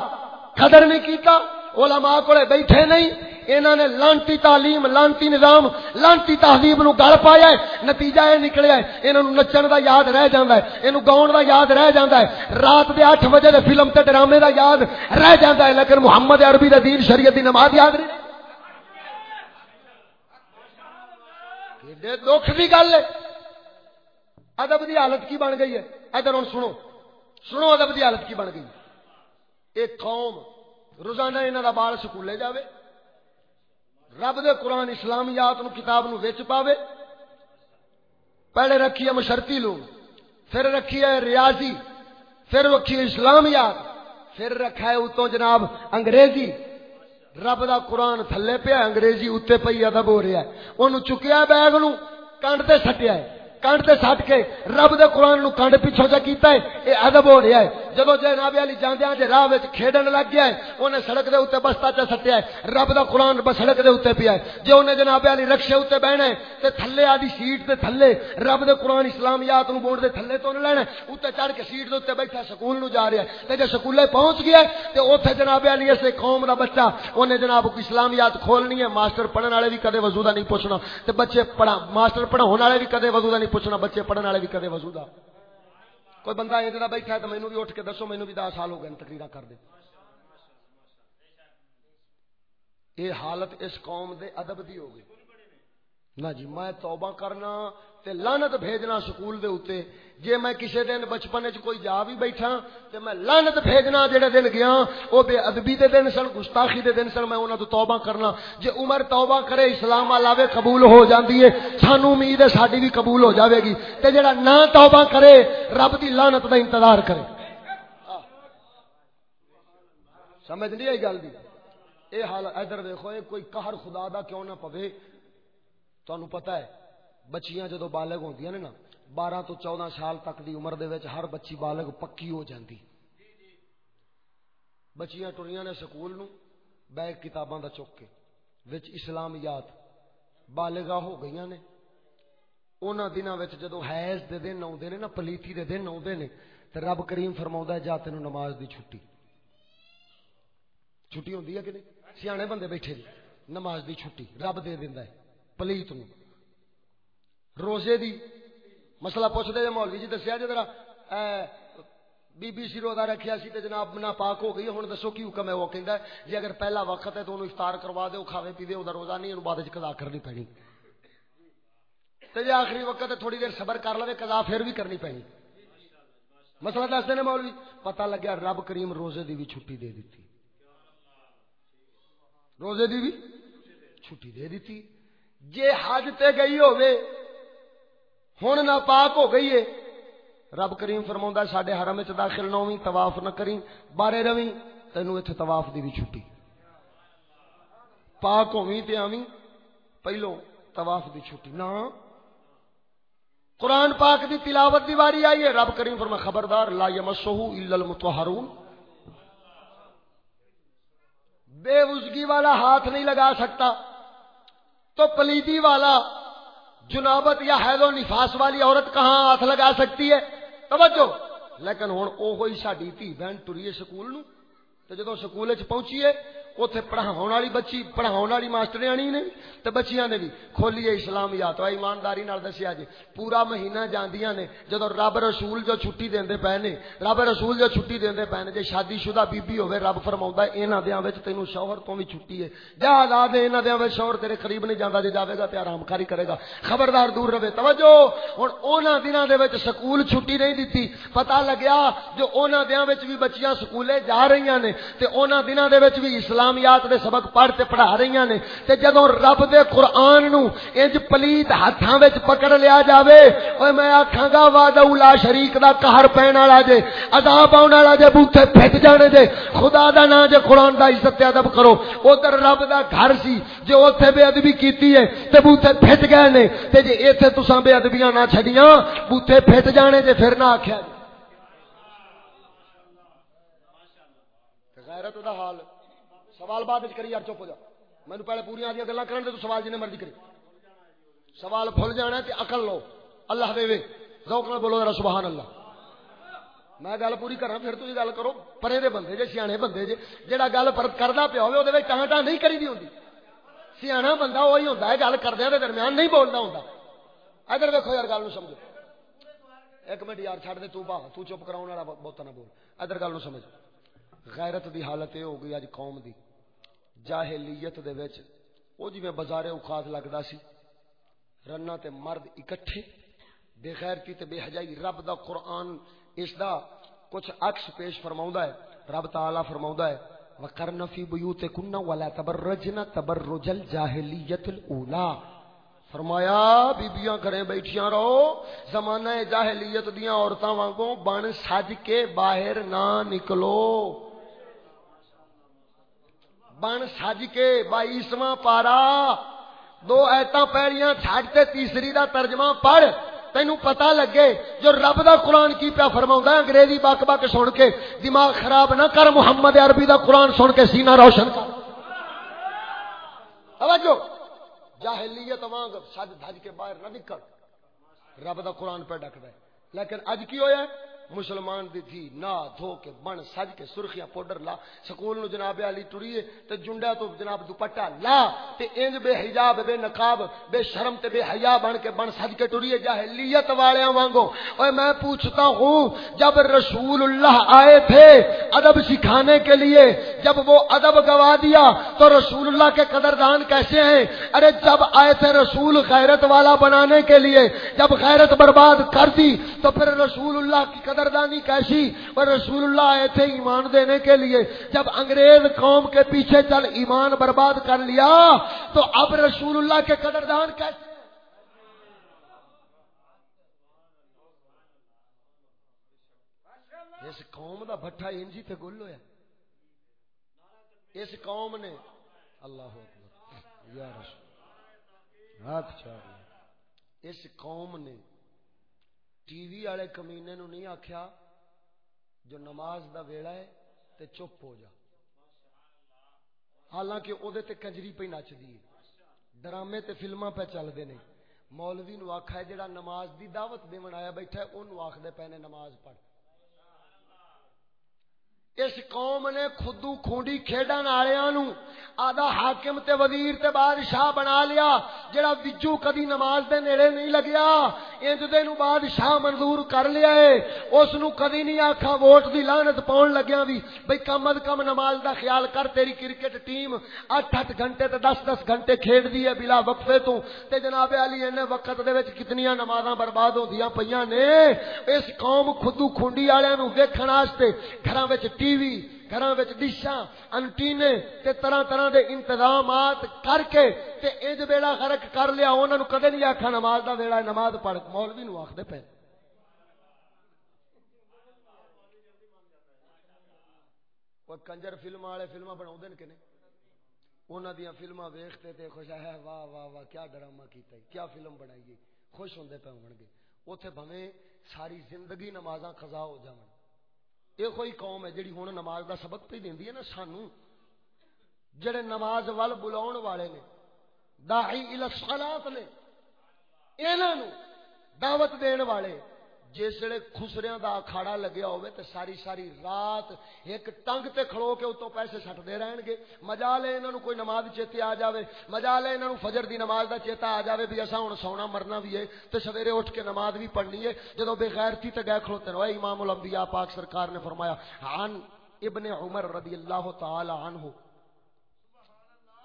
قدر نہیں کیتا علماء کو بیٹھے نہیں انہوں نے لانتی تعلیم، لانتی نظام، لانتی تہذیب نو گل پایا ہے، نتیجہ یہ نکلیا ہے انہوں نچن دا یاد رہ جاندا ہے انہوں گاؤن دا یاد رہ جاندا ہے، رات دے 8 بجے دے فلم تے ڈرامے دا یاد رہ جاندا ہے، لیکن محمد عربی دا دین شریعت دی نماز یاد نہیں۔ دکھ دی گل ہے۔ ادب کی حالت کی بن گئی ہے؟ ادھر ہوں سنو۔ سنو ادب کی حالت کی بن گئی۔ ایک قوم، روزانہ یہاں کا بال سکولے جائے رب دے قرآن اسلامیات نو کتاب نو وچ پاوے۔ پہلے رکھی ہے مشرتی لوگ، پھر رکھی ہے ریاضی، پھر رکھی ہے اسلامیات، پھر رکھا ہے اتوں جناب انگریزی۔ رب دا قرآن تھلے پیا، انگریزی اتنے پی ادب ہو رہا ہے۔ انہوں چکیا بیگ نو کنڈ تے سٹیا ہے۔ کنڈ تے سٹ کے، رب دے قرآن نو کنڈ پیچھو جا کیتا ہے، اے ادب ہو رہا ہے۔ جدو جناب علی جاندیاں جے راہ وچ کھیڈن لگ گیا ہے، اونے سڑک دے اوتے بستا چ سٹیا ہے، رب دا قرآن بس سڑک دے اوتے پیا ہے۔ جے اونے جناب علی رکشے اوتے بہنا ہے، تے تھلے آدی سیٹ تے تھلے، رب دے قرآن اسلامیات نو بورڈ دے تھلے تو نہ لینا اوتے چڑھ کے سیٹ دے اوتے بیٹھا سکول نو جا رہا ہے۔ تے جے سکولے پہنچ گیا ہے، تے اوتھے جناب علی اس قوم دا بچہ، اونے جناب کو اسلامیات کھولنی ہے، ماسٹر پڑھن والے بھی کدے وضو دا نہیں پوچھنا۔ تے بچے پڑھا ماسٹر پڑھاون والے بھی کدے وضو دا نہیں پوچھنا، بچے پڑھن والے بھی کدے وضو دا۔ کوئی بندہ ایجنا بیٹھا ہے تو مینو بھی اٹھ کے دسو مینو بھی دس سال ہو گئے تقریر کر دے۔ یہ حالت اس قوم دے ادب دی ہو گئی۔ نہ جی میں توبہ کرنا تے لانت بھیجنا سکول دے اوتے۔ جے میں کسے دن بچپن وچ کوئی جا بھی بیٹھا تے میں لعنت بھیجنا جڑے دن گیا، او بے ادبی دے دن سن، گستاخی دے دن سن، میں انہاں تو توبہ کرنا۔ جے عمر توبہ کرے، اسلام علاوہ قبول ہو جاندی ہے، سانو امید ہے ساڈی بھی قبول ہو جاوے گی۔ تے جڑا نہ توبہ کرے، رب دی لعنت دا انتظار کرے۔ ہاں۔ سمجھ نہیں آئی گل دی؟ اے حال، ادھر دیکھو، اے کوئی قہر خدا دا کیوں نہ پوے؟ تانوں پتہ ہے، بچیاں جدو بالغ ہوندیاں نے نا، بارہ تو چودہ سال تک دی عمر دے وچ ہر بچی بالغ پکی ہو جاندی۔ بچیاں ٹریاں نے سکول نو بیگ کتاباں دا چک کے، وچ اسلامیات بالغا ہو گئیاں نے۔ انہاں دناں وچ جدو حیض دے دن اوندے نے نا، پلیتی دے دن اوندے نے، تے رب کریم فرماوندا ہے، جا تینو نماز دی چھٹی۔ چھٹی ہوندی ہے کہ نہیں؟ سیانے بندے بیٹھے جی نماز دی چھٹی، رب دے دیندا ہے۔ پلیت نو۔ روزے دی مسئلہ پوچھ دے مولوی جی دسیا جی ذرا۔ بی بی سی روزہ رکھیا سی تے جناب نہ پاک ہو گئی ہن دسو کی حکم ہے؟ وہ کہندا ہے جی اگر پہلا وقت ہے تو انہوں افطار کروا دے کھاوے پیوے، او روزہ نہیں، انہوں بعد وچ قضا کرنی پینی تے جی آخری وقت ہے، تھوڑی دیر صبر کر لے قضا پھر بھی کرنی پینی مسئلہ دس دے مولوی۔ پتہ لگیا رب کریم روزے دی بھی چھٹی دے دیتی۔ روزے دی بھی چھٹی دے دیتی۔ جے حج تے گئی ہوئے ہوں نہ پاک ہو گئی ہے۔ رب کریم فرما سڈے حرم چ داخل نہ ہوئی طواف نہ کری بارے روی تینوں اتنے طواف دی بھی چھٹی۔ پاک ہوئی تے آویں، پہلو طواف دی چھٹی۔ نہ، قرآن پاک دی تلاوت دی واری آئی ہے۔ رب کریم فرما خبردار، لا یمسہ الا المطہرون۔ بے وزگی والا ہاتھ نہیں لگا سکتا۔ تو پلیدی والا جنابت یا حید و نفاس والی عورت کہاں ہاتھ لگا سکتی ہے؟ توجہ! لیکن ہوں وہ ساری دھی بہن ٹری سکول نو تو جدو سکول پہنچیے اتنے پڑھاؤ والی بچی پڑھاؤ والی ماسٹریانی نے تو بچیاں نے بھی کھولیے اسلام یا تو ایمانداری دسیا جی پورا مہینہ جاندیاں نے جدو رب رسول جو چھٹی دے پے نے، رب رسول جو چھٹی دے پے نے جی شادی شدہ بیبی ہوے رب فرما یہاں دیا تینوں شوہر تو بھی چھٹی ہے۔ جا آزاد یہاں دیا شوہر تیرے قریب نہیں جانا جی جائے گا تو آرام کاری کرے گا۔ خبردار دور رہے، توجہ! ہوں انہوں دنوں کے سکول چھٹی نہیں دیتی پتا لگیا، جو انہوں دیا بھی بچیاں سکولے جا رہی نے انہوں دنوں کے بھی اسلام اسلامیات دے سبق پڑھ تے پڑھا رہی نے، تے جدوں رب دے قرآن نو انج پلیت ہاتھاں وچ پکڑ لیا جاوے اوے میں آکھاں گا وعدہ لا شریک دا قہر پین والا جے، عذاب آون والا جے بوتھے پھٹ جانے جے، خدا دا نام جے، قرآن دا عزت ادب کرو۔ ادھر رب دا گھر سی جو اوتھے بے ادبی کیتی ہے، تے بوتھے پھٹ گئے نے، تے جے ایتھے تساں بے ادبیاں نہ چھڈیاں بوتھے پھٹ جانے جے، پھر نہ آکھیا غیرت دا حال۔ سوال بعد کری، یار چپ ہو جا۔ مینو پہلے پوری آدھی گلا کرن تو سوال جن مرضی کری سوال کھل جانا تے عقل لو۔ اللہ دے وے۔ ذوق نال بولو ذرا سبحان اللہ میں گل پوری کرا پھر تھی گل کرو۔ پرے دے بندے جے، سیانے بندے جے جہاں گل کردا پیا ہوے وہ ٹاں ٹاں نہیں کری دی ہوندی۔ سیاح بندہ وہی ہوندا ہے، گل کردیا دے درمیان نہیں بولدا ہوندا۔ ادھر ویکھو یار، گل نو سمجھو۔ ایک منٹ یار چھڑ دے، تو با تو چپ کراون والا بہت نہ بول۔ ادھر گل نو سمجھ غیرت دی حالت یہ ہو گئی اج قوم دی۔ جاہلیت دے وچ، او جی جویں بازار اوقات لگدا سی۔ رنا تے مرد اکٹھے، بے غیرتی تے بے حجائی رب دا قرآن اس دا کچھ عکس پیش فرماوندا ہے، رب تعالی فرماوندا ہے۔ وقرن فی بیوتکن ولا تبرجن تبرج الجاہلیت الاولی فرمایا، بیبیاں گھریں بیٹھیاں رہو، زمانہ جاہلیت دیاں عورتاں وانگوں بن سج کے باہر نہ نکلو۔ بن سج کے بائیسواں پارا دو ایتا پیڑیاں چھٹ تے تیسری دا ترجمہ پڑھ تینو پتا لگے جو رب دا قرآن کی پیا فرما انگریزی بک بک سن کے دماغ خراب نہ کر محمد عربی دا قرآن سن کے سینہ روشن کر توجہ جاہلیت وانگ سج دھج کے باہر نہ نکل رب دا قرآن پہ ڈک دے لیکن اج کی ہویا ہے مسلمان دی تھی نا دھو کے بن، سج کے سرخیاں پاؤڈر لا۔ سکول نو جناب علی ٹریے تے جنڈا تو جناب دوپٹا لا۔ تے انج بے حجاب، بے نقاب، بے شرم تے بے حیا بن کے بن سج کے ٹریے جاہلیت والیاں وانگو۔ اوے میں پوچھتا ہوں، جب رسول اللہ آئے تھے ادب سکھانے کے لیے، جب وہ ادب گوا دیا، تو رسول اللہ کے قدردان کیسے ہیں؟ ارے جب آئے تھے رسول غیرت والا بنانے کے لیے، جب غیرت برباد کر دی، تو پھر رسول اللہ کی قدردانی کیسی؟ اور رسول اللہ آئے تھے ایمان دینے کے لیے۔ جب انگریز قوم کے پیچھے چل ایمان برباد کر لیا، تو اب رسول اللہ کے قدردان کیسے اس قوم دا بٹھا انجی تے گل ہویا۔ اس قوم نے اللہ یا رسول ہاتھ اس قوم نے ٹی وی والے کمینے نو نہیں آخیا جو نماز دا ویلا ہے تے چپ ہو جا۔ حالانکہ او دے تے کنجری پہ نچ دی ڈرامے تے فلماں پہ چل دے نے۔ مولوی نو آکھا ہے، جڑا نماز دی دعوت دے آیا بیٹھا ہے، اونوں آکھ دے پے نماز پڑھ۔ اس قوم نے خودو کھونڈی کھیڈن والےاں نو آدھا حاکم تے وزیر تے بادشاہ بنا لیا، جڑا وچو کدی نماز دے نیڑے نہیں لگیا۔ انج دے نو بادشاہ منظور کر لیا ہے اس نو کدی نہیں آکھا ووٹ دی لعنت پاون لگیا وی۔ بھئی کم از کم نماز دا خیال کر، تیری کرکٹ ٹیم 8 8 گھنٹے تے 10 10 گھنٹے کھیڈ دی ہے بلا وقفے تو تے جناب علی نے وقت دے وچ کتنیاں نمازاں برباد ہوندیاں پیاں نے۔ اس قوم خودو کھونڈی والےاں نو ویکھن واسطے گھراں وچ ٹی وی گھر ڈشاں، انٹینے تے طرح طرح دے انتظامات کر کے تے انج بیڑا غرق کر لیا، انہاں نو کدے نہیں آکھا نماز دا ویڑا نماز پڑھ مولوی نو آکھ دے پے۔ کوئی کنجر فلم والے فلما بناؤ کہ نہیں؟ انہوں دیا فلما ویختے تے خوش ہے، واہ واہ واہ، کیا ڈرامہ کیتا ہے، کیا فلم بنائیے خوش ہوں پہ ہو گے اتنے بھویں ساری زندگی نمازاں خزا ہو جاؤں یہ کوئی قوم ہے جڑی ہوں نماز دا سبق پہ دینی ہے نا سانو۔ جڑے نماز ول بلاؤ والے نے دائی الصلاۃ نے انہوں دعوت دین والے جسے خسریا دا اکھاڑا لگیا ہوئے تے ساری ساری رات ایک ٹنگ تے کھڑو کے اتوں پیسے سٹتے رہن گے۔ مجا لے انہوں کوئی نماز چیتے آ جاوے۔ مجا لے انہوں فجر دی نماز دا چیتا آ جاوے بھی اصا ہوں سونا مرنا بھی ہے تو سویرے اٹھ کے نماز بھی پڑھنی ہے۔ جدو بغیر تھی تو گئے کھڑوتے رہے امام الانبیاء پاک سرکار نے فرمایا، عن ابن عمر رضی اللہ تعالی عنہ۔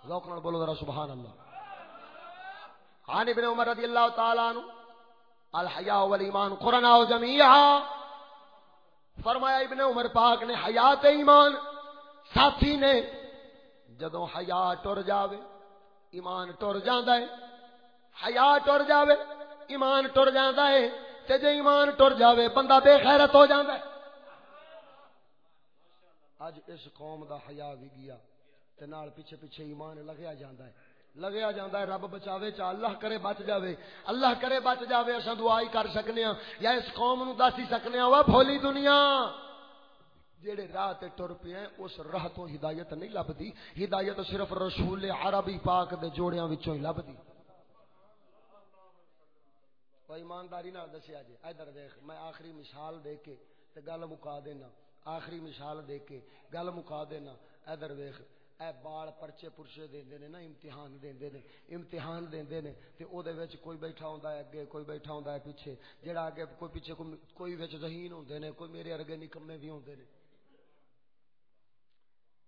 ذوق بولو ذرا، سبحان اللہ۔ عن ابن عمر رضی اللہ تعالی عنہ۔ الحیا والایمان قرنا و جميعا فرمایا ابن عمر پاک نے حیات ایمان، ساتھی نے جدو حیا ٹر جاوے، ایمان ٹر جاندا ہے، حیا ٹر جاوے، ایمان ٹر جاندا ہے، تے جے ایمان ٹر جاوے، بندہ بے غیرت ہو جاندا ہے۔ اج اس قوم دا حیا بھی گیا، تے نال پیچھے پیچھے ایمان لگیا جاندا ہے۔ لگیا جاندہ ہے، رب بچاوے چا اللہ کرے بچ جاوے۔ اللہ کرے بچ جاوے، اساں دعا ہی کر سکنے ہاں۔ یا اس قوم نو دس ہی سکنے ہاں وا بھولی دنیا۔ جڑے راہ تے ٹر پے ہیں، اس راہ تو ہدایت نہیں لبدی ہدایت صرف رسول عربی پاک دے جوڑیاں وچوں ہی لبدی ایمانداری نال دسیا جی ادھر دیکھ میں آخری مثال دے کے تے گل مکا دینا۔ آخری مثال دے کے گل مکا دینا۔ ادھر ویکھ اے بال پرچے پرچے دیندے نے نا امتحان دیندے نے، امتحان دیندے نے، تے او دے وچ کوئی بیٹھا ہوندا ہے اگے، کوئی بیٹھا ہوندا ہے پیچھے جڑا اگے کوئی پیچھے کوئی وچ ذہین ہوندے نے، کوئی میرے ارگے نکمے بھی ہوندے نے۔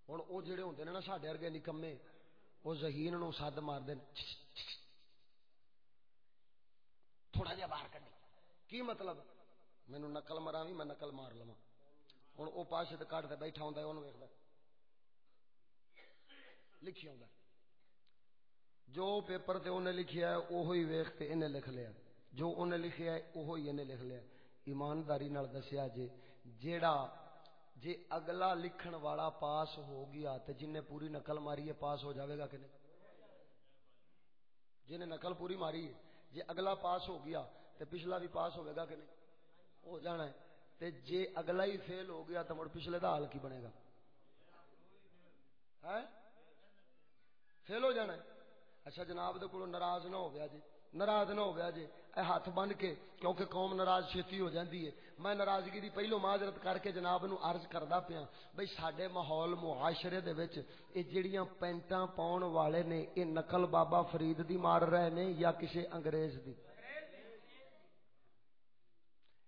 ہن او جڑے ہوندے نے نا ساڈے ارگے نکمے، او ذہین نو سد مار دین تھوڑا جہا باہر کڈی۔ کی مطلب؟ مینوں نقل مراوی، میں نقل مار لواں۔ ہن او پاسے تے کٹ تے بیٹھا ہوندا ہے اونوں ویکھدا لکھی ہوں جو پیپر تے انہیں لکھیا ہے، اوہی ویخ تے انہیں لکھ لیا۔ جو انہیں لکھیا ہے، اوہی انہیں لکھ لیا۔ ایمانداری نال دسیا جے، جیڑا جے اگلا لکھن والا پاس ہو گیا تے جن نے پوری نقل ماری ہے، پاس ہو جاوے گا کہ نہیں؟ جن نے نقل پوری ماری ہے، جے اگلا پاس ہو گیا تے پچھلا بھی پاس ہوئے گا کہ نہیں؟ ہو جانا ہے۔ تے جے اگلا ہی فیل ہو گیا تو مڑ پچھلے دا حال کی بنے گا فیل ہو جانا ہے اچھا جناب دے کو ناراض نہ ہو گیا جی ناراض نہ ہو گیا جی۔ اے ہاتھ بن کے، کیونکہ قوم ناراض چھتی ہو جاندی ہے۔ میں ناراضگی دی پہلو معذرت کر کے جناب نو عرض کردا پیا بھئی ساڈے ماحول معاشرے دے وچ اے جڑیاں پینٹاں پاون والے نے، اے نقل بابا فرید دی مار رہے نے یا کسے انگریز دی؟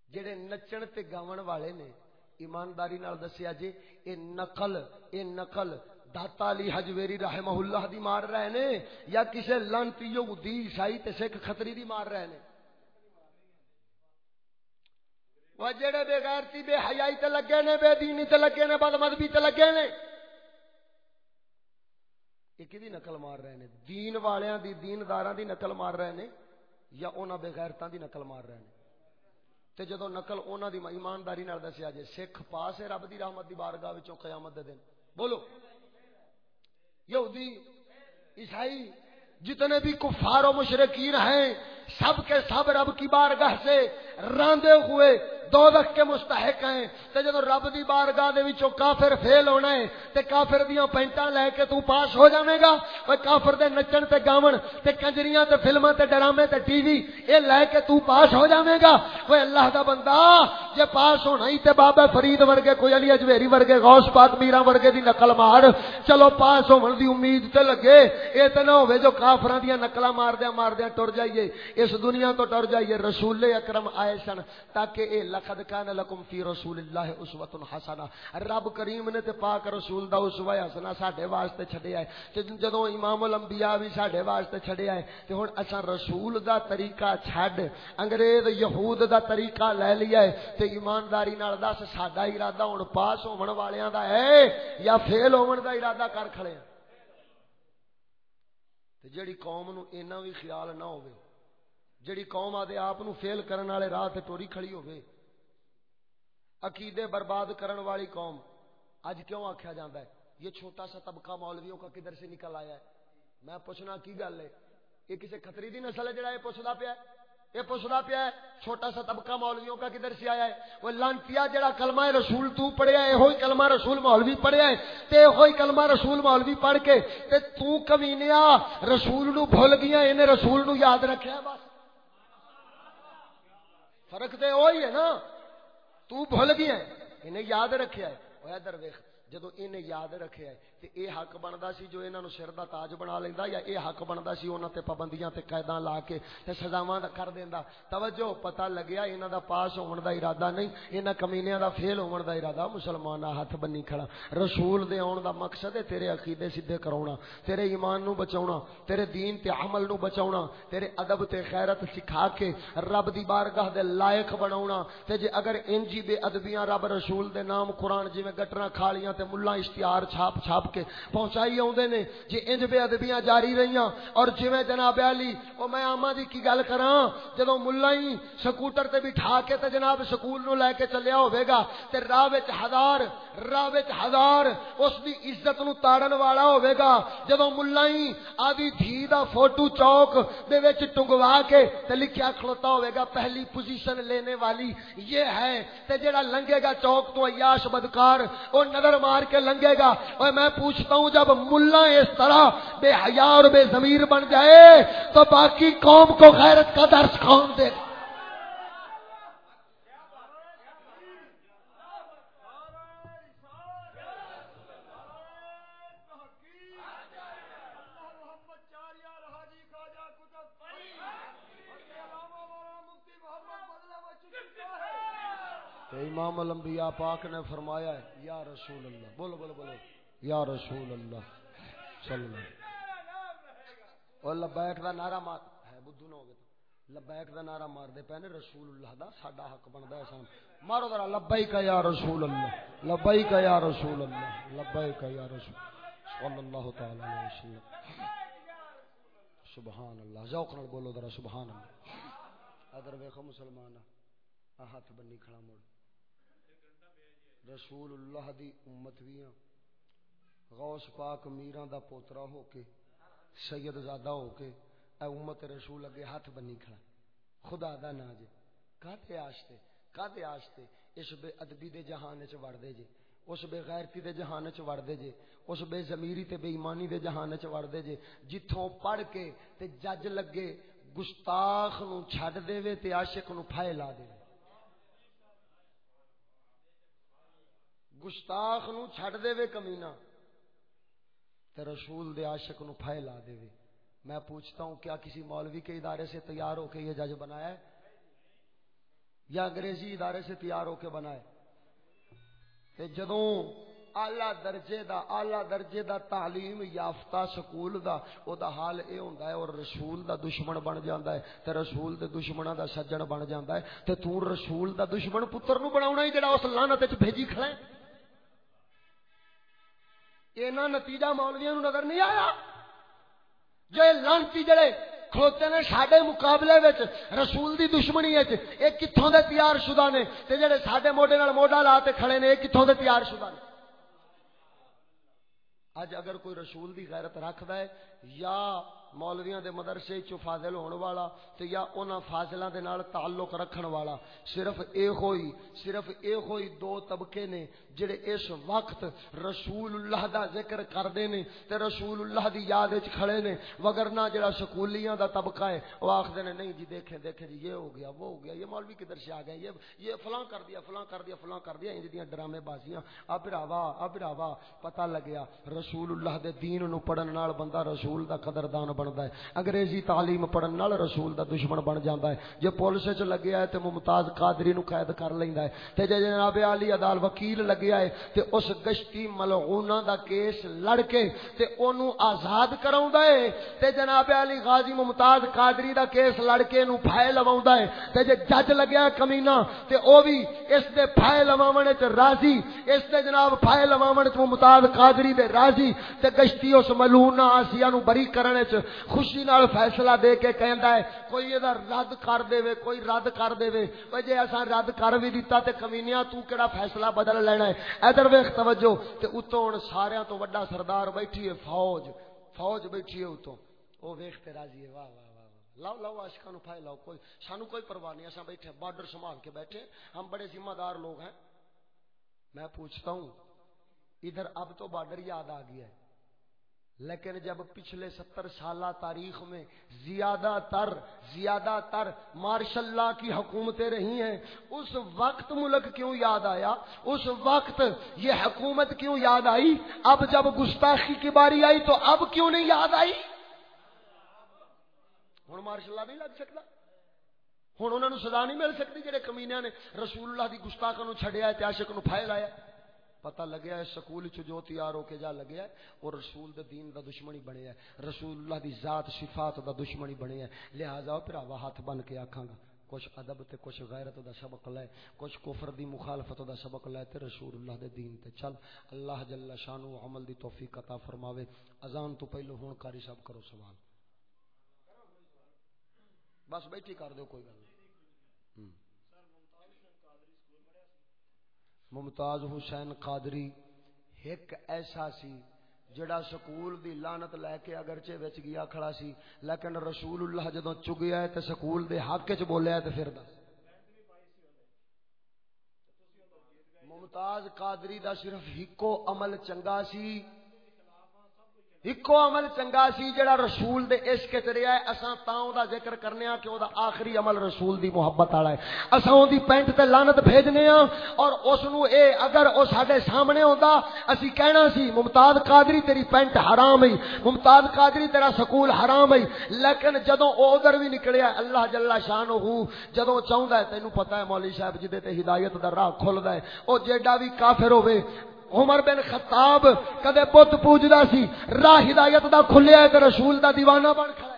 جڑے نچن تے گاون والے نے، ایمانداری نال دسیا جی اے نقل اے نقل داتا علی حجویری رحمہ اللہ دی مار رہے نے، یا کسے لانتی یہودی عیسائی تے سکھ خطری دی مار رہے نے۔ وہ جڑے بے غیرتی، بے حیائی تے لگے نے، بے دینی تے لگے نے، بد مذہبی تے لگے نے۔ یہ کدی نقل مار رہے نے؟ دین والیاں دی، دینداراں دی نقل مار رہے نے، یا انہاں بے غیرتاں دی نقل مار رہے نے؟ تے جدو نقل انہاں دی ایمانداری نال دسیا جے، سکھ پاس ہے رب دی رحمت دی بارگاہ وچوں قیامت دے دن۔ بولو۔ یہودی، عیسائی، جتنے بھی کفار و مشرقین ہیں، سب کے سب رب کی بارگاہ سے راندے ہوئے دوزخ کے مستحق ہیں۔ تے جدو رب دی بارگاہ دے وچوں کافر فیل ہونا ہے، تے کافر دیاں پینٹاں لے کے تو پاس ہو جاویں گا۔ اوے کافر دے نچن تے گاون تے کنجریاں تے فلماں تے ڈرامے تے ٹی وی اے لے کے تو پاس ہو جاویں گا۔ اوے اللہ دا بندہ، جے پاس ہونا ہی تے بابا فرید ورگے، کوئی علی اجویری ورگے، غوث پاک میرا ورگے دی نقل مار۔ چلو پاس ہون دی امید تے لگے۔ اے تے نہ ہوے جو کافراں دیاں نقلاں مار دیاں مار دیاں ٹر جائیے۔ اس دنیا تو ٹر جائیے۔ رسول اکرم آئے سن تاکہ اے لقد کان لکم فی رسول اللہ اسوۃ حسنہ۔ رب کریم نے تے پاک رسول دا اسوہ حسنہ ساڈے واسطے چھڈیا ہے۔ تے جدوں امام الانبیاء بھی ساڈے واسطے چھڈیا ہے، تے ہن اساں رسول دا طریقہ چھڈ، انگریز، یہود دا طریقہ لے لیا ہے۔ تے ایمانداری نال دس، ساڈا ارادہ ہن پاس ہون والیاں دا ہے، یا فیل ہون دا ارادہ کر کھڑے ہیں۔ تے جڑی قوم نو اینا بھی خیال نہ ہوئے جڑی قوم آدھے آپ فیل کرن والے راہ تے ٹوری کھڑی ہوئے عقیدے برباد کرن والی قوم۔ اج کیوں آخیا جاتا ہے؟ یہ چھوٹا سا طبقہ مولویوں کا کدھر سے نکل آیا ہے؟ میں پوچھنا کی گل ہے؟ یہ کسی کتری دی نسل ہے جڑا یہ پوچھتا پیا یہ پوچھتا پیا ہے، چھوٹا سا طبقہ مولویوں کا کدھر سے آیا ہے؟ وہ لانتیا جڑا کلمہ رسول تو پڑھیا ہے ہوئی کلمہ رسول مولوی پڑھیا ہے۔ تے ہوئی کلمہ رسول مولوی پڑھ کے، تے تو کمینیا رسول نو بھول گیا، انہیں رسول نو یاد رکھیا بس۔ فرق تے وہی ہے نا۔ تو بھول گیا ہے انہیں یاد رکھیا ہے۔ وہ ادھر ویخ جدو انہیں یاد رکھیا ہے تے اے حق بندا سی جو انہاں نو سر دا تاج بنا لیندا یا اے حق بندا سی انہاں تے پابندیاں تے قیداں لا کے تے سزاواں دا کر دیندا توجہ پتہ لگیا انہاں دا پاس ہون دا ارادہ نہیں انہاں کمینیاں دا فیل ہون دا ارادہ مسلمان ہاتھ بنی کھڑا رسول دے اون دا مقصد ہے تیرے عقیدے سیدھے کراونا تیرے ایمان نو بچاونا تیرے دین تے عمل نو بچاونا تیرے ادب تے غیرت سکھا کے رب دی بارگاہ دے لائق بناونا تے جے اگر انجی بے ادبیاں رب رسول دے نام قرآن جویں گٹرا کھالیاں تے ملا اشتہار چھاپ چھاپ کے پہنچائی آدھے نے۔ جی انج بے ادبیاں جاری رہی اور جی جناب علی وہ میں آما دی کی گل کرا جدو ملا ہی سکوٹر تے بٹھا کے تے جناب سکول نو لے کے چلیا ہوئے گا، تے راہ ہزار راہ ہزار اس دی عزت نو تاڑن والا ہوئے گا۔ جدو ملا ہی آدھی دھی دا فوٹو چوک دے وچ ٹنگوا کے تے لکھیا کھلوتا ہوئے گا، پہلی پوزیشن لینے والی یہ ہے۔ تے جڑا لنگے گا چوک تو عیاش بدکار وہ نظر مار کے لنگے گا۔ اور میں پوچھتا ہوں، جب ملا اس طرح بے حیا اور بے ضمیر بن جائے، تو باقی قوم کو غیرت کا درس کون دے گا؟ امام الانبیاء پاک نے فرمایا ہے، یا رسول اللہ، بولو بولو بولو، یا رسول اللہ صلی اللہ اور لبیک دا نعرہ مار، ہے بدھو نہ ہوگے تو۔ لبیک دا نعرہ مار دے پہنے رسول اللہ دا ساڈا حق بندا ہے سان مارو ذرا، لبیک یا رسول اللہ، لبیک یا رسول اللہ، لبیک یا رسول صلی اللہ تعالی علیہ وسلم۔ سبحان اللہ، ذوق نال بولو ذرا، سبحان اللہ۔ ادھر ویکھو مسلمان ہاتھ بنی کھڑا موڑ۔ رسول اللہ دی امت بھی ہاں۔ غوث پاک میران دا پوترا ہو کے، سید زادہ ہو کے، اے امت رسول اگے ہاتھ بنی کھڑا۔ خدا دا نا جے۔ کاتے آشتے کاتے آشتے اس بے ادبی دے جہان چ وڑ دے جے۔ اس بے غیرتی دے جہان چ وڑ دے جے۔ اس بے ضمیری تے بے ایمانی دے جہان چ وڑ دے جے۔ جتھوں پڑھ کے تے جج لگے، گستاخ نو چھڈ دے وے تے عاشق نو پھائے لا دے گستاخ نو چھڈ دے وے کمینہ۔ تے رسول دے عاشق نو پھائے لا دے وے۔ میں پوچھتا ہوں، کیا کسی مولوی کے ادارے سے تیار ہو کے یہ جج بنایا ہے؟ یا انگریزی ادارے سے تیار ہو کے بنائے تے جدوں آلہ درجے دا آلہ درجے دا تعلیم یافتہ سکول دا، او دا حال اے ہوندا ہے اور رسول دا دشمن بن جاندا ہے۔ تے رسول دے دشمناں دا سجن بن جاندا ہے۔ تے تو رسول دا دشمن پتر نو بناونا ہی جڑا اس لعنت وچ بھیجی کھڑا ہے۔ اینا نتیجہ مولویاں نو نظر نہیں آیا؟ جو لانتی جڑے کھلوتے نے سڈے مقابلے وچ رسول دی دشمنی یہ کتوں دے تیار شدہ نے؟ تے جڑے سڈے موڈے نال موڈا لا تے کھڑے نے، یہ کتوں دے تیار شدہ نے؟ اج اگر کوئی رسول دی غیرت رکھدا ہے، یا مولویاں دے مدرسے چ فاضل ہون والا، تے یا انہاں فاضلاں دے نال تعلق رکھن والا، صرف اے ہوئی صرف اے ہوئی دو طبقے نے جڑے اس وقت رسول اللہ دا ذکر کردے نے تے رسول اللہ دی یاد وچ کھڑے نے وگرنہ جڑا سکولیاں دا طبقہ ہے او آکھدے نے، نہیں جی دیکھیں دیکھیں جی یہ ہو گیا، وہ ہو گیا، یہ مولوی کدھر سے آ گئے، یہ یہ فلاں کر دیا، فلاں کر دیا، فلاں کر دیا، انج دیاں ڈرامے بازیاں اب راوا اب راوا پتہ لگیا رسول اللہ دے دین نو پڑھن نال بندہ رسول دا قدردان بندا ہے، انگریزی تعلیم پڑھن نال رسول دا دشمن بن جاندا ہے، جے پولیس وچ لگیا ہے تے ممتاز قادری نو قید کر لیندا ہے، تے جے جناب علی عدالت وکیل لگے لگیا ہے تے اس گشتی ملعونہ دا کیس لڑ کے تے اونوں آزاد کراوندا ہے تے جناب علی غازی ممتاز قادری دا کیس لڑ کے نو پھائے لواوندا ہے تے جے جج لگیا ہے کمینہ تے او وی اس دے پھائے لواونے تے راضی اس دے جناب پھائے لواونے تے ممتاز قادری دے راضی تے گشتی اس ملعونہ آسیہ نو بری کرنے چ خوشی نال فیصلہ دے کے کہندا ہے کوئی ادا رد کر دے وے کوئی رد کر دے وے جے اساں رد کر وی دتا تے کمینیاں تو کیڑا فیصلہ بدل لینا ہے؟ ادھر ویکھ توجہ تے اتوں ہن سارے تو بڑا سردار بیٹھی ہے فوج فوج بیٹھی ہے اتوں۔ او ویکھ تے راضی ہے، واہ واہ واہ لاؤ لاؤ عاشقاں نو پھائے لاؤ کوئی سانو کوئی پرواہ نہیں، اساں بیٹھے بارڈر سنبھال کے بیٹھے ہم بڑے ذمہ دار لوگ ہیں۔ میں پوچھتا ہوں، ادھر اب تو بارڈر یاد آ گیا ہے۔ لیکن جب پچھلے ستر سالہ تاریخ میں زیادہ تر زیادہ تر مارشل اللہ کی حکومتیں رہی ہیں، اس وقت ملک کیوں یاد آیا؟ اس وقت یہ حکومت کیوں یاد آئی؟ اب جب گستاخی کی باری آئی تو اب کیوں نہیں یاد آئی؟ ہوں مارشل اللہ نہیں لگ سکتا۔ ہوں انہوں نے سزا نہیں مل سکتی جہے کمینیا نے رسول اللہ کی گستاخ نو چڈیا اتہاسک نو پھائل لایا پتہ لگیا ہے، سکول چ جو تیار ہو کے جا لگیا ہے اور رسول دے دین دا دشمنی بنے ہے۔ رسول اللہ دی ذات صفات دا دشمنی بنے ہے۔ لہذا پھراوا ہاتھ بن کے آکھاں گا، کچھ ادب تے کچھ غیرت دا سبق لے، کچھ کفر دی مخالفت دا سبق لے تے رسول اللہ دے دین تے۔ چل، اللہ جل شانو عمل دی توفیق عطا فرماوے۔ اذان تو پہلو ہن کاری صاحب کرو سوال۔ بس بیٹھی کر دو کوئی گل نہیں۔ ممتاز حسین قادری ایک ایسا سی جڑا سکول دی لانت لے کے اگرچہ وچ گیا کھڑا سی، لیکن رسول اللہ جدوں چگیا ہے تے سکول دے حق وچ بولیا تو تے پھر دس۔ ممتاز قادری دا صرف ہکو عمل چنگا سی ایکو عمل چنگا سی جڑا رسول دے عشق وچ رہیا ہے۔ اساں تاں دا ذکر کرنے ہاں کہ او دا آخری عمل رسول دی محبت والا ہے۔ اساں اون دی پینٹ تے لعنت بھیجنے ہاں اور اس نو اے اگر او ساڈے سامنے ہوندا، اسی کہنا سی، ممتاز قادری تیری پینٹ حرام ہے، ممتاز قادری تیرا سکول حرام ہے۔ لیکن جدوں او ادھر بھی نکلیا اللہ جل شانہ جدوں چاہندا ہے تینوں پتہ ہے مولوی صاحب جدے تے ہدایت دا راہ کھلدا ہے، او جیڈا بھی کافر ہوے عمر بن خطاب کدے بت پوجدا سی، راہ ہدایت دا کھلیا ہے تے رسول دا دیوانہ بن کھڑا ہے۔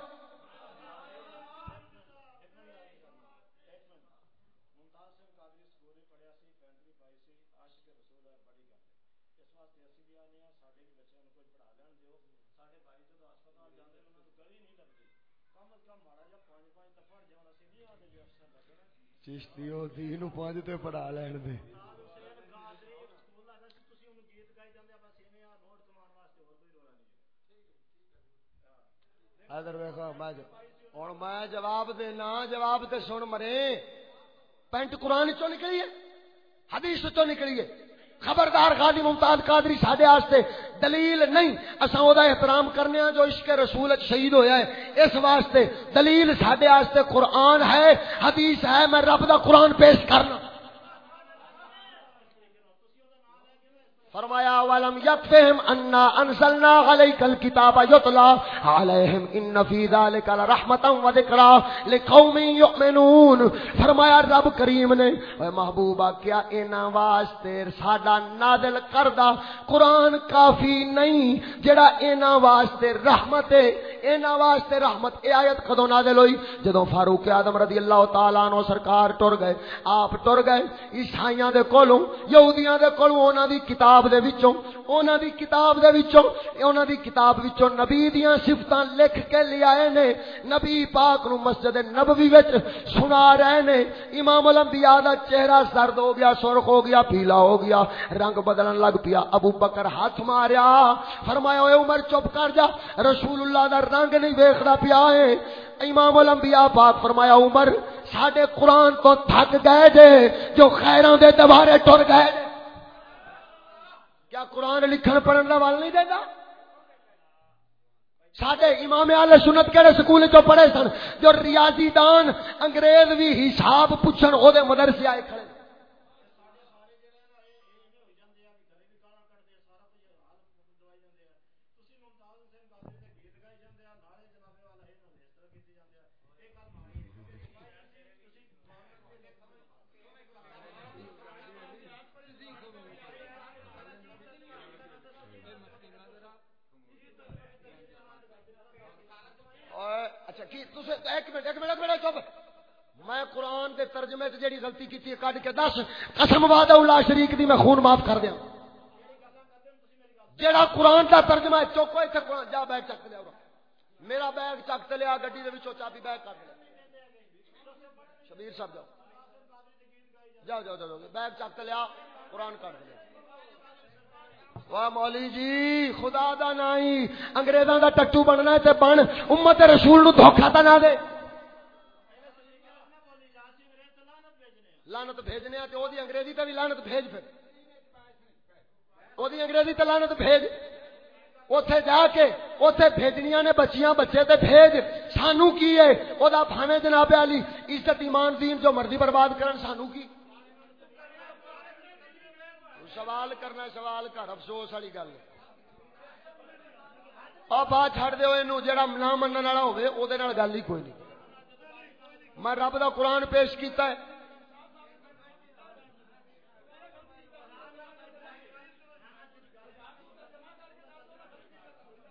چشتی ہوتی پانچ تے پڑھا لین دے۔ ادھر ویکھو میں اور میں جواب دینا جواب تے سن مرے۔ پینٹ قرآن چو نکلی ہے؟ حدیث چو نکلی ہے؟ خبردار غازی ممتاز قادری ساڈے واسطے دلیل نہیں۔ اساں او دا احترام کرنے جو عشق رسول شہید ہویا ہے۔ اس واسطے دلیل ساڈے واسطے قرآن ہے، حدیث ہے، میں رب دا قرآن پیش کرنا۔ فرمایا، ولم یکفہم انا انزلنا علیک الكتاب یطلا علیہم ان فی ذلک لرحمتا و ذکرا لقوم یؤمنون. فرمایا، رب کریم نے، اے محبوبہ، کیا اینا واسطے ساڈا نازل کردا قرآن کافی نہیں جڑا اینا واسطے رحمت ہے؟ اینا واسطے رحمت، اے آیت کدو نازل ہوئی؟ جدوں فاروق اعظم رضی اللہ تعالی عنہ سرکار ٹر گئے، آپ ٹر گئے، عیسائیاں دے کولوں، یہودیاں دے کولوں، انہاں دی کتاب دے وچوں انہاں دی کتاب دے وچوں انہاں دی کتاب وچوں نبی دیاں صفتاں لکھ کے لے آئے نے۔ نبی پاک نو مسجد نبوی وچ سنا رہے نے۔ امام الانبیاء دا چہرہ سرد ہو گیا، سرخ ہو گیا، پیلا ہو گیا، رنگ بدلن لگ پیا۔ ابو بکر ہاتھ ماریا، فرمایا، اے عمر، چپ کر جا، رسول اللہ دا رنگ نہیں ویکھدا پیا ہے۔ امام الانبیاء پاک فرمایا، عمر، ساڈے قرآن تو تھک گئے جے، جو خیراں دے دوارے ٹر گئے جے۔ کیا قرآن لکھن پڑھن کا ول نہیں دینا سڈے امام آل سنت کہڑے سکول چو پڑھے سن؟ جو ریاضی دان انگریز بھی حساب پوچھن وہ مدرسے آئے کھڑے میں قرآن کے ترجمے سے جیڑی غلطی کی کٹ کے دس، قسم واد اللہ شریک دی، میں خون معاف کر دیا جیڑا قرآن کا ترجمہ ہے، چوکو اتنے قرآن، جا بیگ چک لیا میرا بیگ چک لیا گڈی کے چابی بیگ کر لیا شبیر صاحب جاؤ۔ جاؤ جاؤ جاؤ بیگ چک لیا قرآن کر لیا واہ مولی جی خدا دا نہیں انگریزاں دا ٹٹو بننا ہے تے بن، امت رسول نو دھوکا تا نہ دے۔ لانت بھیجنے تے او دی انگریزی تے بھی لانت بھیج پھر۔ او دی انگریزی تے لانت بھیج۔ اوتھے جا کے اوتھے بھیجنیاں نے بچیاں بچے تے بھیج۔ سانو کی ہے؟ او دا بھاویں جناب علی، عزت ایمان دین جو مرضی برباد کرن، سانو کی؟ سوال کرنا سوال کر، افسوس والی گل۔ اور بات چڑ دو یہ جا نہ منع والا ہوے وہ گل ہی کوئی نہیں۔ میں رب دا قرآن پیش کیتا ہے۔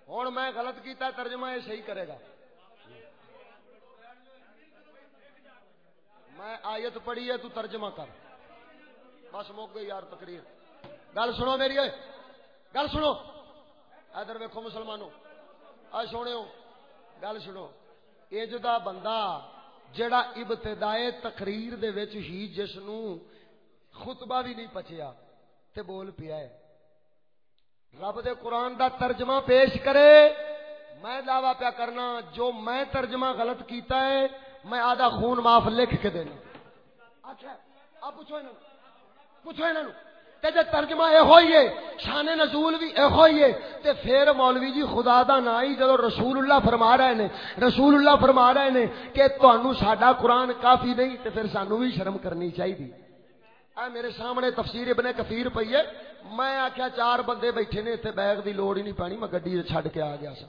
ہوں میں غلط کیتا ترجمہ یہ صحیح کرے گا۔ میں آیت پڑھی ہے، تو ترجمہ کر۔ بس مک گئی یار تقریر۔ گل سنو میری گل سنو۔ ادھر ویکو مسلمانوں، آ سونے گل سنو۔ اجدا بندہ جڑا ابتدائے تقریر دے وچ ہی جس نو خطبہ بھی نہیں پچیا تے بول پیا ہے۔ رب دے قرآن دا ترجمہ پیش کرے۔ میں دعوی پیا کرنا، جو میں ترجمہ غلط کیتا ہے، میں آدھا خون معاف لکھ کے دینا۔ اچھا اب پوچھو انہوں پوچھو انہوں تے جے ترجمہ اے ہوئی ہے، شان نزول بھی اے ہوئی ہے، تے پھر مولوی جی خدا دا نا ہی جدو رسول اللہ فرما رہے نے رسول اللہ فرما رہے نے کہ تانوں ساڈا قرآن کافی نہیں، تے پھر سانو بھی شرم کرنی چاہیے اے میرے سامنے تفسیر ابن کثیر پئی ہے۔ میں آکھیا چار بندے بیٹھے نے تے بیگ دی لوڑ ہی نہیں پانی میں گڈی چھڈ کے آ گیا سا۔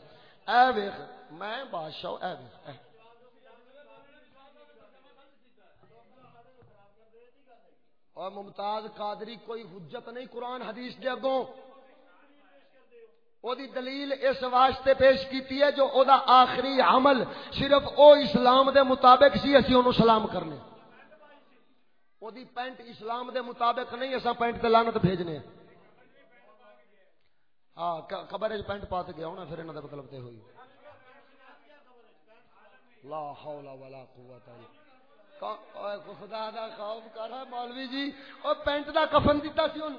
اے ویکھ میں بادشاہ، اے اور ممتاز قادری، کوئی حجت نہیں قرآن حدیث دے اگوں۔ او دی دلیل اس واسطے پیش کیتی ہے جو او دا آخری عمل صرف او اسلام دے مطابق سی، اسی اونوں سلام کرنے۔ او دی پینٹ اسلام دے مطابق نہیں اسا پینٹ تے لعنت بھیجنے۔ ہاں قبر پینٹ پا کے گیا ہونا، پھر انہاں دا مطلب تے ہوئی۔ لا حول ولا قوت الا خدا دا خوف کر مولوی جی۔ اور پینٹ دا کفن دیتا سی ان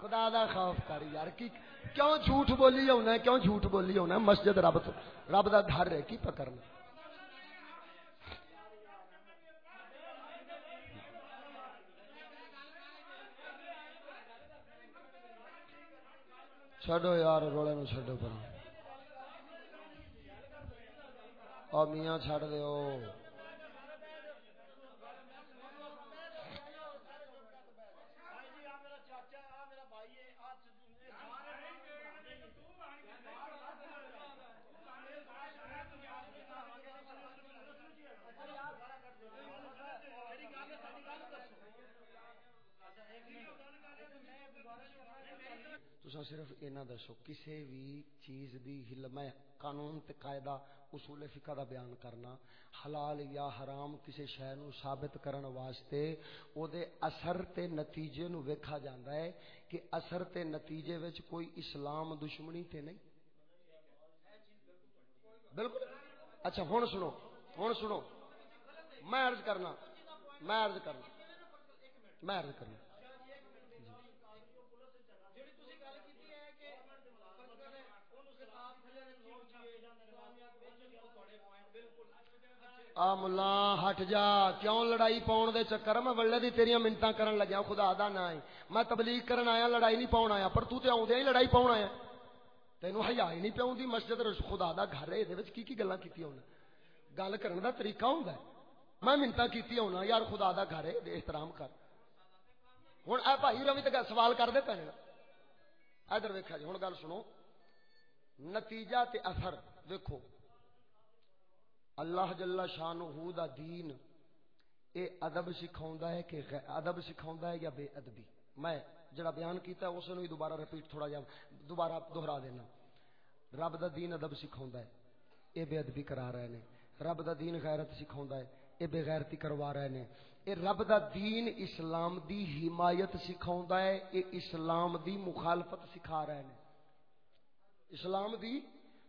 خدا دا خوف کر یار، کی، کیوں جھوٹ بولی ہونا کیوں جھوٹ بولی ہونا مسجد رب رب دا گھر ہے، کی پکڑنا؟ چھڈو یار رولے نو چھڈو پر اور میاں چھڈ دیو صرف اینا دسو کسی بھی چیز دی ہل قانون تے قاعدہ، اصول فقہ دا بیان کرنا حلال یا حرام کسی شے نو ثابت کرن واسطے، او دے اثر تے نتیجے نو ویکھا جاندا ہے کہ اثر تے نتیجے وچ کوئی اسلام دشمنی تے نہیں۔ بالکل۔ اچھا ہن سنو ہن سنو۔ میں عرض کرنا، میں عرض کرنا، میں عرض کرنا۔ آ ملا ہٹ جا کیوں لڑائی پاؤن دے چکر میں ولے دی تیریاں منتاں کرن لگیا خدا دا نہ ہے میں تبلیغ کرن آیا لڑائی نہیں پاؤن آیا پر تو تے آوندے ہی لڑائی پاؤن آیا تینو حیا ہی نہیں پیون دی مسجد خدا دا گھر ہے دے وچ کی کی گلاں کیتی ہون گل کرن دا طریقہ ہوندا ہے میں منتا کیتی ہونا یار خدا دا گھر ہے دے احترام کر ہن اے بھائی روی تے سوال کر دے پنے ادھر ویکھا جی ہن گل سنو نتیجہ تے اثر ویکھو اللہ جل شان دا دین اے ادب سکھاؤں ہے کہ ادب سکھاؤں ہے یا بے ادبی؟ میں جڑا بیان کیتا ہے اس نے دوبارہ رپیٹ تھوڑا جا دوبارہ دہرا دینا۔ رب دا دین ادب سکھاؤں ہے، اے بے ادبی کرا رہے نے۔ رب دا دین غیرت سکھاؤں ہے، اے بے غیرتی کروا رہے نے۔ اے رب دا دین اسلام دی حمایت سکھاؤں ہے، اے اسلام دی مخالفت سکھا رہے نے۔ اسلام دی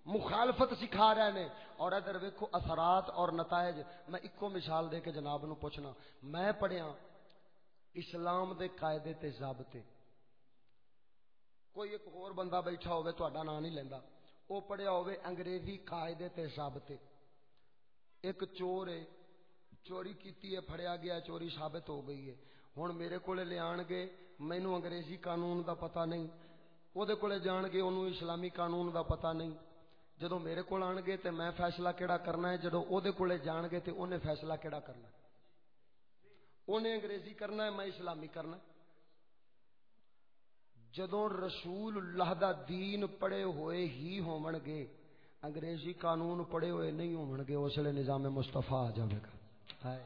مخالفت سکھا رہے ہیں اور ادھر ویکو اثرات اور نتائج۔ میں ایکو مثال دے کے جناب نو پوچھنا۔ میں پڑھیا اسلام دے قاعدے تے ضابطے۔ کوئی ایک اور بندہ بیٹھا ہوئے تو اڈا نام نہیں لیندا۔ او پڑھیا ہوئے انگریزی قاعدے تے ضابطے۔ ایک چور ہے، چوری کیتی ہے، پھڑیا گیا چوری ثابت ہو گئی ہے۔ ہن میرے کولے لے آن گے، مینوں انگریزی قانون دا پتہ نہیں۔ او دے کولے جان گے، اونوں اسلامی قانون دا پتہ نہیں۔ جدو میرے کو آن گے تو میں فیصلہ کہڑا کرنا ہے، جدو وہ جان گے تو انہیں فیصلہ کہڑا کرنا ہے۔ انہیں انگریزی کرنا ہے، میں اسلامی کرنا جدو رسول اللہ دا دین پڑے ہوئے ہی ہون گے، انگریزی قانون پڑے ہوئے نہیں ہون گے، اس لیے نظام مستفا آ جائے گا۔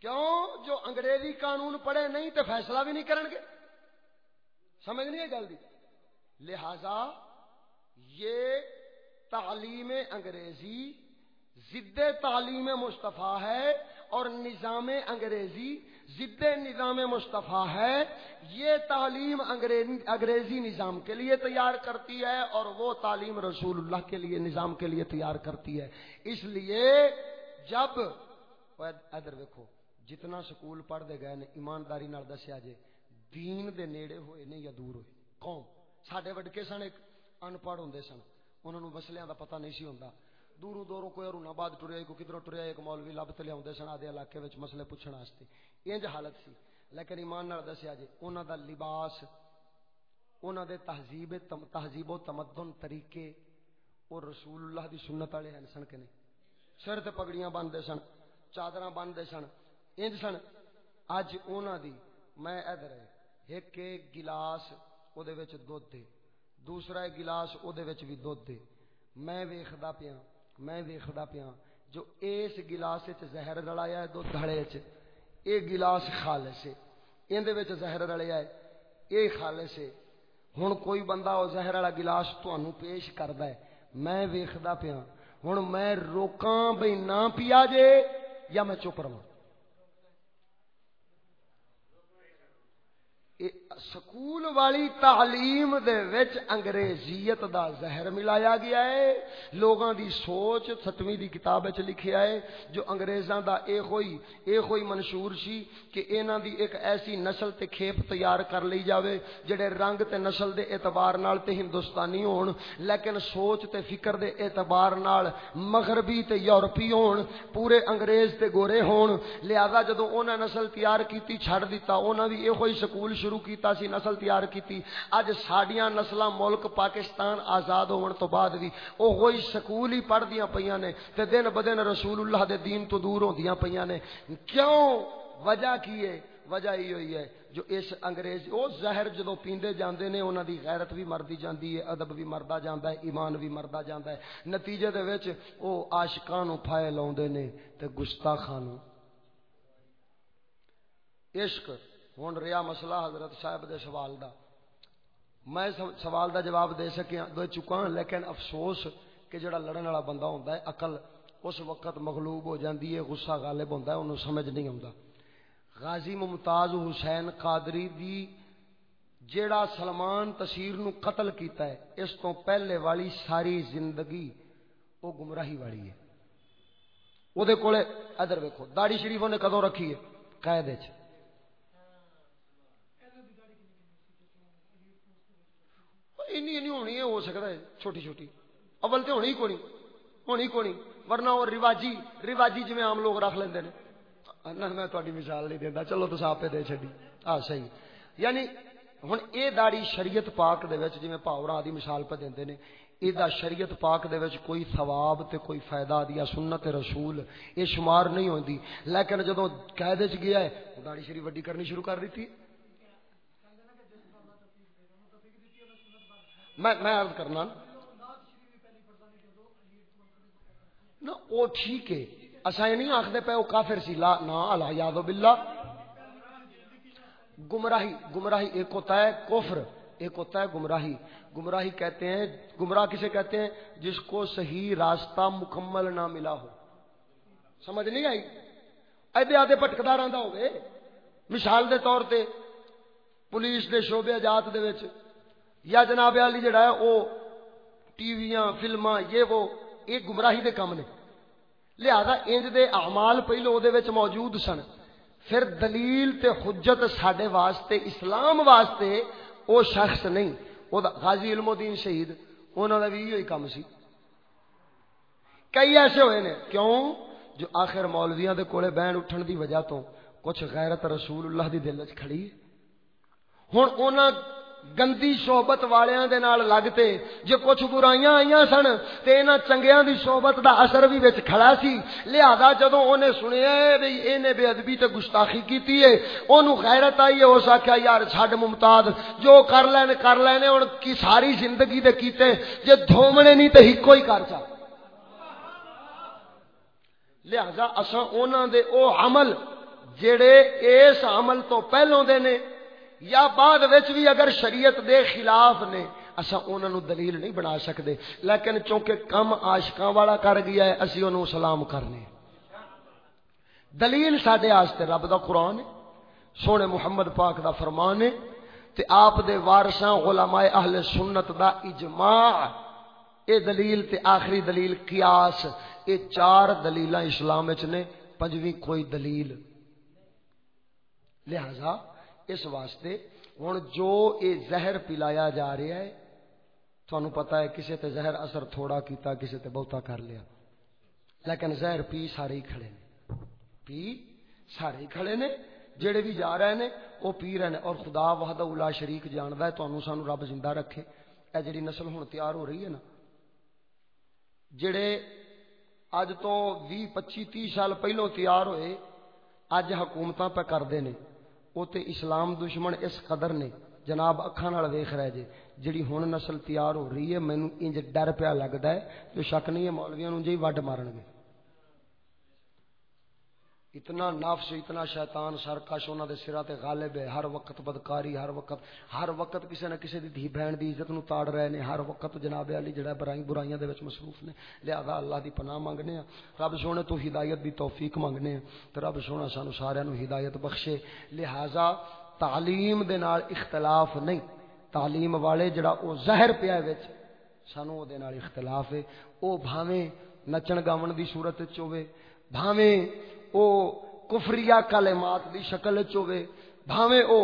کیوں؟ جو انگریزی قانون پڑھے نہیں تو فیصلہ بھی نہیں کرن گے۔ سمجھ نہیں ہے جلدی لہذا یہ تعلیم انگریزی ضد تعلیم مصطفیٰ ہے اور نظام انگریزی ضد نظام مصطفیٰ ہے۔ یہ تعلیم انگریزی نظام کے لیے تیار کرتی ہے اور وہ تعلیم رسول اللہ کے لیے نظام کے لیے تیار کرتی ہے۔ اس لیے جب ادھر دیکھو جتنا سکول پڑھ دے گئے ایمانداری دسیا جے، دین دے نیڑے ہوئے نہیں یا دور ہوئے؟ قوم، ساڈے وڈکے سن ایک ان پڑھ ہوں سن انہوں نے مسلیاں دا پتہ نہیں سی ہوندا دوروں دوروں کوئی رونا بعد ٹریا کوئی کدھروں ٹریا ایک مولوی لب تے لیا سن آدھے علاقے وچ مسئلے پوچھن واسطے انج حالت سی لیکن ایمان نال دسیا جی انہاں دا لباس انہاں دے تہذیب تہذیب و تمدن طریقے اور رسول اللہ دی سنت والے ہیں سن کے نہیں سر تے پگڑیاں سن چادراں باندھتے سن انج سن اج انہاں دی میں ادھر ایک گلاس او دے وچ دودھ دے دوسرا گلاس او دے وچ بھی دودھ دے۔ میں ویکھدا پیا، میں ویکھدا پیا جو اس گلاس وچ زہر رلایا ہے دودھ دھڑے وچ، اے گلاس خالص ہے۔ این دے وچ زہر رلیا ہے، اے خالص ہے۔ ہن کوئی بندہ او زہر والا گلاس تانوں پیش کردا ہے۔ میں ویکھدا پیا، ہن میں روکاں بھئی نہ پیا جے یا میں چپ رہاں سکول والی تعلیم دے وچ انگریزیت دا زہر ملایا گیا ہے۔ لوگاں دی سوچ ستویں دی کتاب وچ لکھیا ہے، جو انگریزاں دا اے ہوئی اے ہوئی منشور سی کہ انہاں دی ایک ایسی نسل تے کھیپ تیار کر لی جاوے، جڑے رنگ تے نسل دے اعتبار نال تے ہندوستانی ہون، لیکن سوچ تے فکر دے اعتبار نال مغربی تے یورپی ہون، پورے انگریز تے گورے ہون۔ لہذا جدوں انہاں نسل تیار کیتی، چھڑ دیتا، انہاں بھی اے ہوئی سکول شروع کیتا کیتا سی نسل تیار کیتی۔ اج ساڈیاں نسلاں ملک پاکستان آزاد ہون تو بعد بھی او ہوئی سکول ہی پڑھدیاں پیاں نے تے دن بدن رسول اللہ دے دین تو دور ہوندیاں پیاں نے۔ کیوں؟ وجہ کی ہے؟ وجہ یہ ہوئی ہے جو اس انگریز، او زہر جدو پیندے جاندے نے، انہاں دی غیرت بھی مردی جاندی ہے، ادب بھی مردا جاندا ہے، ایمان بھی مردا جاندا ہے۔ نتیجے دے وچ او عاشقاں نو پھائے لاوندے نے تے گستاخاں نو عشق ہن ریا مسئلہ حضرت صاحب دے سوال دا۔ میں سوال دا جواب دے سکیا دے چکا لیکن افسوس کہ جڑا لڑن والا بندہ ہوندا ہے، عقل اس وقت مغلوب ہو جاندی ہے، غصہ غالب ہوندا ہے اونوں سمجھ نہیں آوندا۔ غازی ممتاز حسین قادری دی جیڑا سلمان تصیر نو قتل کیتا ہے، اس تو پہلے والی ساری زندگی وہ گمراہی والی ہے۔ وہ ادھر ویکھو، داڑھی شریف نے کدوں رکھی ہے؟ قید وچ۔ اینی اینی ہونی ہے ہو سکتا ہے چھوٹی چھوٹی اول تے ہونی کوئی ہونی کوئی ورنہ وہ رواجی رواجی جویں عام لوگ رکھ لیندے نے میں تاری مثال نہیں دینا چلو تو آپ دے چی ہاں صحیح یعنی ہوں یہ داڑی شریعت پاک دے وچ جی پاور آدھی مثال پہ دے نے یہ شریعت پاک دے وچ کوئی ثواب تے کوئی فائدہ دیا سنت رسول یہ شمار نہیں ہوتی لیکن جدو قید چ گیا ہے داڑی شریف وڈی کرنی شروع کر دیتی میں میں عرض کرنا نا، وہ ٹھیک ہے۔ اصا یہ نہیں آخر پے، وہ کافر سی۔ لا، نا اللہ یاد باللہ۔ گمراہی گمراہی ایک ہوتا ہے کفر، ایک ہوتا ہے گمراہی۔ گمراہی کہتے ہیں، گمراہ کسے کہتے ہیں؟ جس کو صحیح راستہ مکمل نہ ملا ہو۔ سمجھ نہیں آئی؟ ایدے آدھے پٹکتا رہتا ہوگے مثال دے طور تے، پولیس دے شعبے اجات دے وچ۔ یا جناب علی جڑا ہے، وہ ٹی ویاں فلماں، یہ وہ ایک گمراہی دے کام نے۔ لہذا انج دے اعمال پہلو دے وچ موجود سن۔ پھر دلیل تے حجت ساڈے واسطے، اسلام واسطے او شخص نہیں۔ او غازی علم الدین شہید، انہاں دا وی یہی کام سی۔ کئی ایسے ہوئے نے، کیوں؟ جو آخر مولویاں دے کولے بہن اٹھن دی وجہ تو کچھ غیرت رسول اللہ دی دل وچ کھڑی ہے۔ ہن انہاں گندی صحبت والیاں دے نال لگتے جے کچھ برائیاں آئیاں سن، تے انہاں چنگیاں دی صحبت دا اثر بھی وچ کھڑا سی۔ لہذا جدوں اونے سنیا اے بھئی اینے بے ادبی تے گستاخی کیتی ہے، اونوں غیرت آئی ہے، اس آکھیا، یار چھڈ ممتاز، جو کر لینے کر لینے ہن کی ساری زندگی دے کیتے، جے دھومنے نہیں تے ہکو ہی کر چا۔ لہذا اساں انہاں دے او عمل جڑے اس عمل تو پہلوں دے نے یا بعد وچ بھی اگر شریعت دے خلاف نے، اسا انہاں نو دلیل نہیں بنا سکدے۔ لیکن چونکہ کم عاشقاں والا کر گیا ہے اسی انہوں سلام کرنے۔ دلیل ساڈے واسطے رب دا قرآن ہے، سونے محمد پاک دا فرمان ہے۔ تے آپ دے وارثاں، علماء اہل سنت دا اجماع۔ اے دلیل تے آخری دلیل قیاس۔ اے چار دلیلاں اسلام وچ نے، پنجویں کوئی دلیل۔ لہذا اس واسطے ہوں جو یہ زہر پلایا جا رہا ہے، تھانوں پتا ہے کسی تے زہر اثر تھوڑا کیتا کسی تے بہتا کر لیا۔ لیکن زہر پی سارے ہی کھڑے نے۔ پی سارے ہی کھڑے نے۔ جڑے بھی جا رہے ہیں وہ پی رہے ہیں اور خدا وحدہ الا شریک جاندا ہے تانوں سانو رب زندہ رکھے۔ اے جڑی نسل ہن تیار ہو رہی ہے نا، جڑے اج تو 20 25 30 سال پہلو تیار ہوئے، اج حکومتاں پہ کردے نے۔ وہ تو اسلام دشمن اس قدر نے۔ جناب اکھان ویخ رہے جے جڑی ہوں نسل تیار ہو رہی ہے مینو انج ڈر پیا لگتا ہے، جو شک نہیں ہے مولویا جی وڈ مارن گے اتنا نفس اتنا شیطان سرکش انہوں دے سرا تے غالب ہے۔ ہر وقت بدکاری، ہر وقت ہر وقت کسی نہ کسی دی دھی بہن دی عزت نو تاڑ رہے نے۔ ہر وقت جناب علی جڑا برائی برائیاں دے وچ مصروف نے۔ لہذا اللہ دی پناہ منگنے ہیں رب سونے تو ہدایت دی توفیق منگنے ہیں تے رب سونا سانو سارے نو ہدایت بخشے۔ لہذا تعلیم دے نال اختلاف نہیں۔ تعلیم والے جڑا او زہر پیا وچ، سانو او دے نال اختلاف ہے۔ او بھاویں نچن گاون دی صورت وچ ہوے بھاویں او کفریہ کلمات دی شکل چوے بھاویں او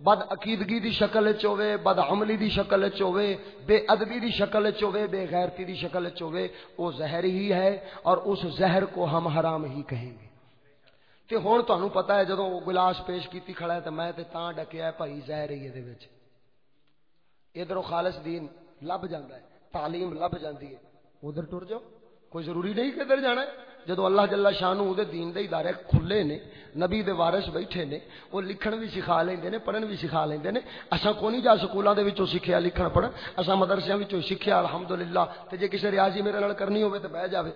بد عقیدگی دی شکل چوے بد عملی دی شکل چوے بے ادبی دی شکل چوے بے غیرتی دی شکل چوے او زہر ہی ہے اور اس زہر کو ہم حرام ہی کہیں گے۔ تے ہن تانوں پتہ ہے جدوں گلاس پیش کیتی کھڑا ہے تے میں تے تاں ڈکیا بھائی زہر ہی دے وچ۔ ادھروں خالص دین لب جاندا ہے، تعلیم لب جاندی ہے۔ ادھر ٹر جاؤ، کوئی ضروری نہیں کہ ادھر جانا ہے۔ جدو اللہ جل شانو او دے دین دے ادارے کھلے نے، نبی دے وارث بیٹھے نے، وہ لکھن بھی سکھا لیندے نے، پڑھن بھی سکھا لیندے نے۔ اساں کو نہیں جا سکولاں دے وچوں سکھیا لکھن پڑھن؟ اساں مدرسیاں وچوں سکھیا، الحمدللہ۔ تے جے کسے ریاضی میرے نال کرنی ہوے تے بیٹھ جاوے۔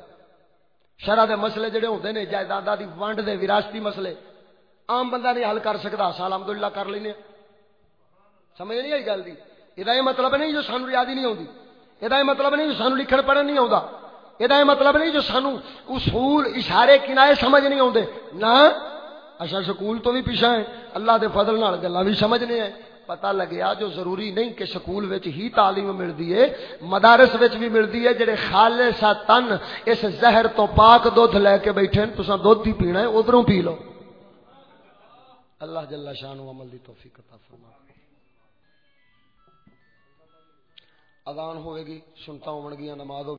شرع دے مسئلے جڑے ہوندے نے، جائیداداں دی ونڈ دے وراثتی مسئلے، عام بندہ نہیں حل کر سکدا، اساں الحمدللہ کر لینے سمجھ نہیں آئی گل دی؟ یہ مطلب نہیں جو سانو ریاضی نہیں ہوندی یہ مطلب نہیں جو سانو لکھن پڑھن نہیں آتا یہ مطلب نہیں جو سانو اصول اشارے کنائے سمجھ نہیں آتے نہ اچھا سکول تو بھی پیچھا ہے اللہ دے فضل نال گلا بھی سمجھنے ہیں پتہ لگیا جو ضروری نہیں کہ سکول وچ ہی تعلیم ملتی ہے مدارس وچ بھی ملتی ہے جڑے خالص تن اس زہر تو پاک دودھ لے کے بیٹھے تساں دودھ ہی پینا ہے ادھروں پی لو اللہ جل شان عمل دی توفیق عطا فرما اذان ہوے گی سنتا ہون گیا نماز ہو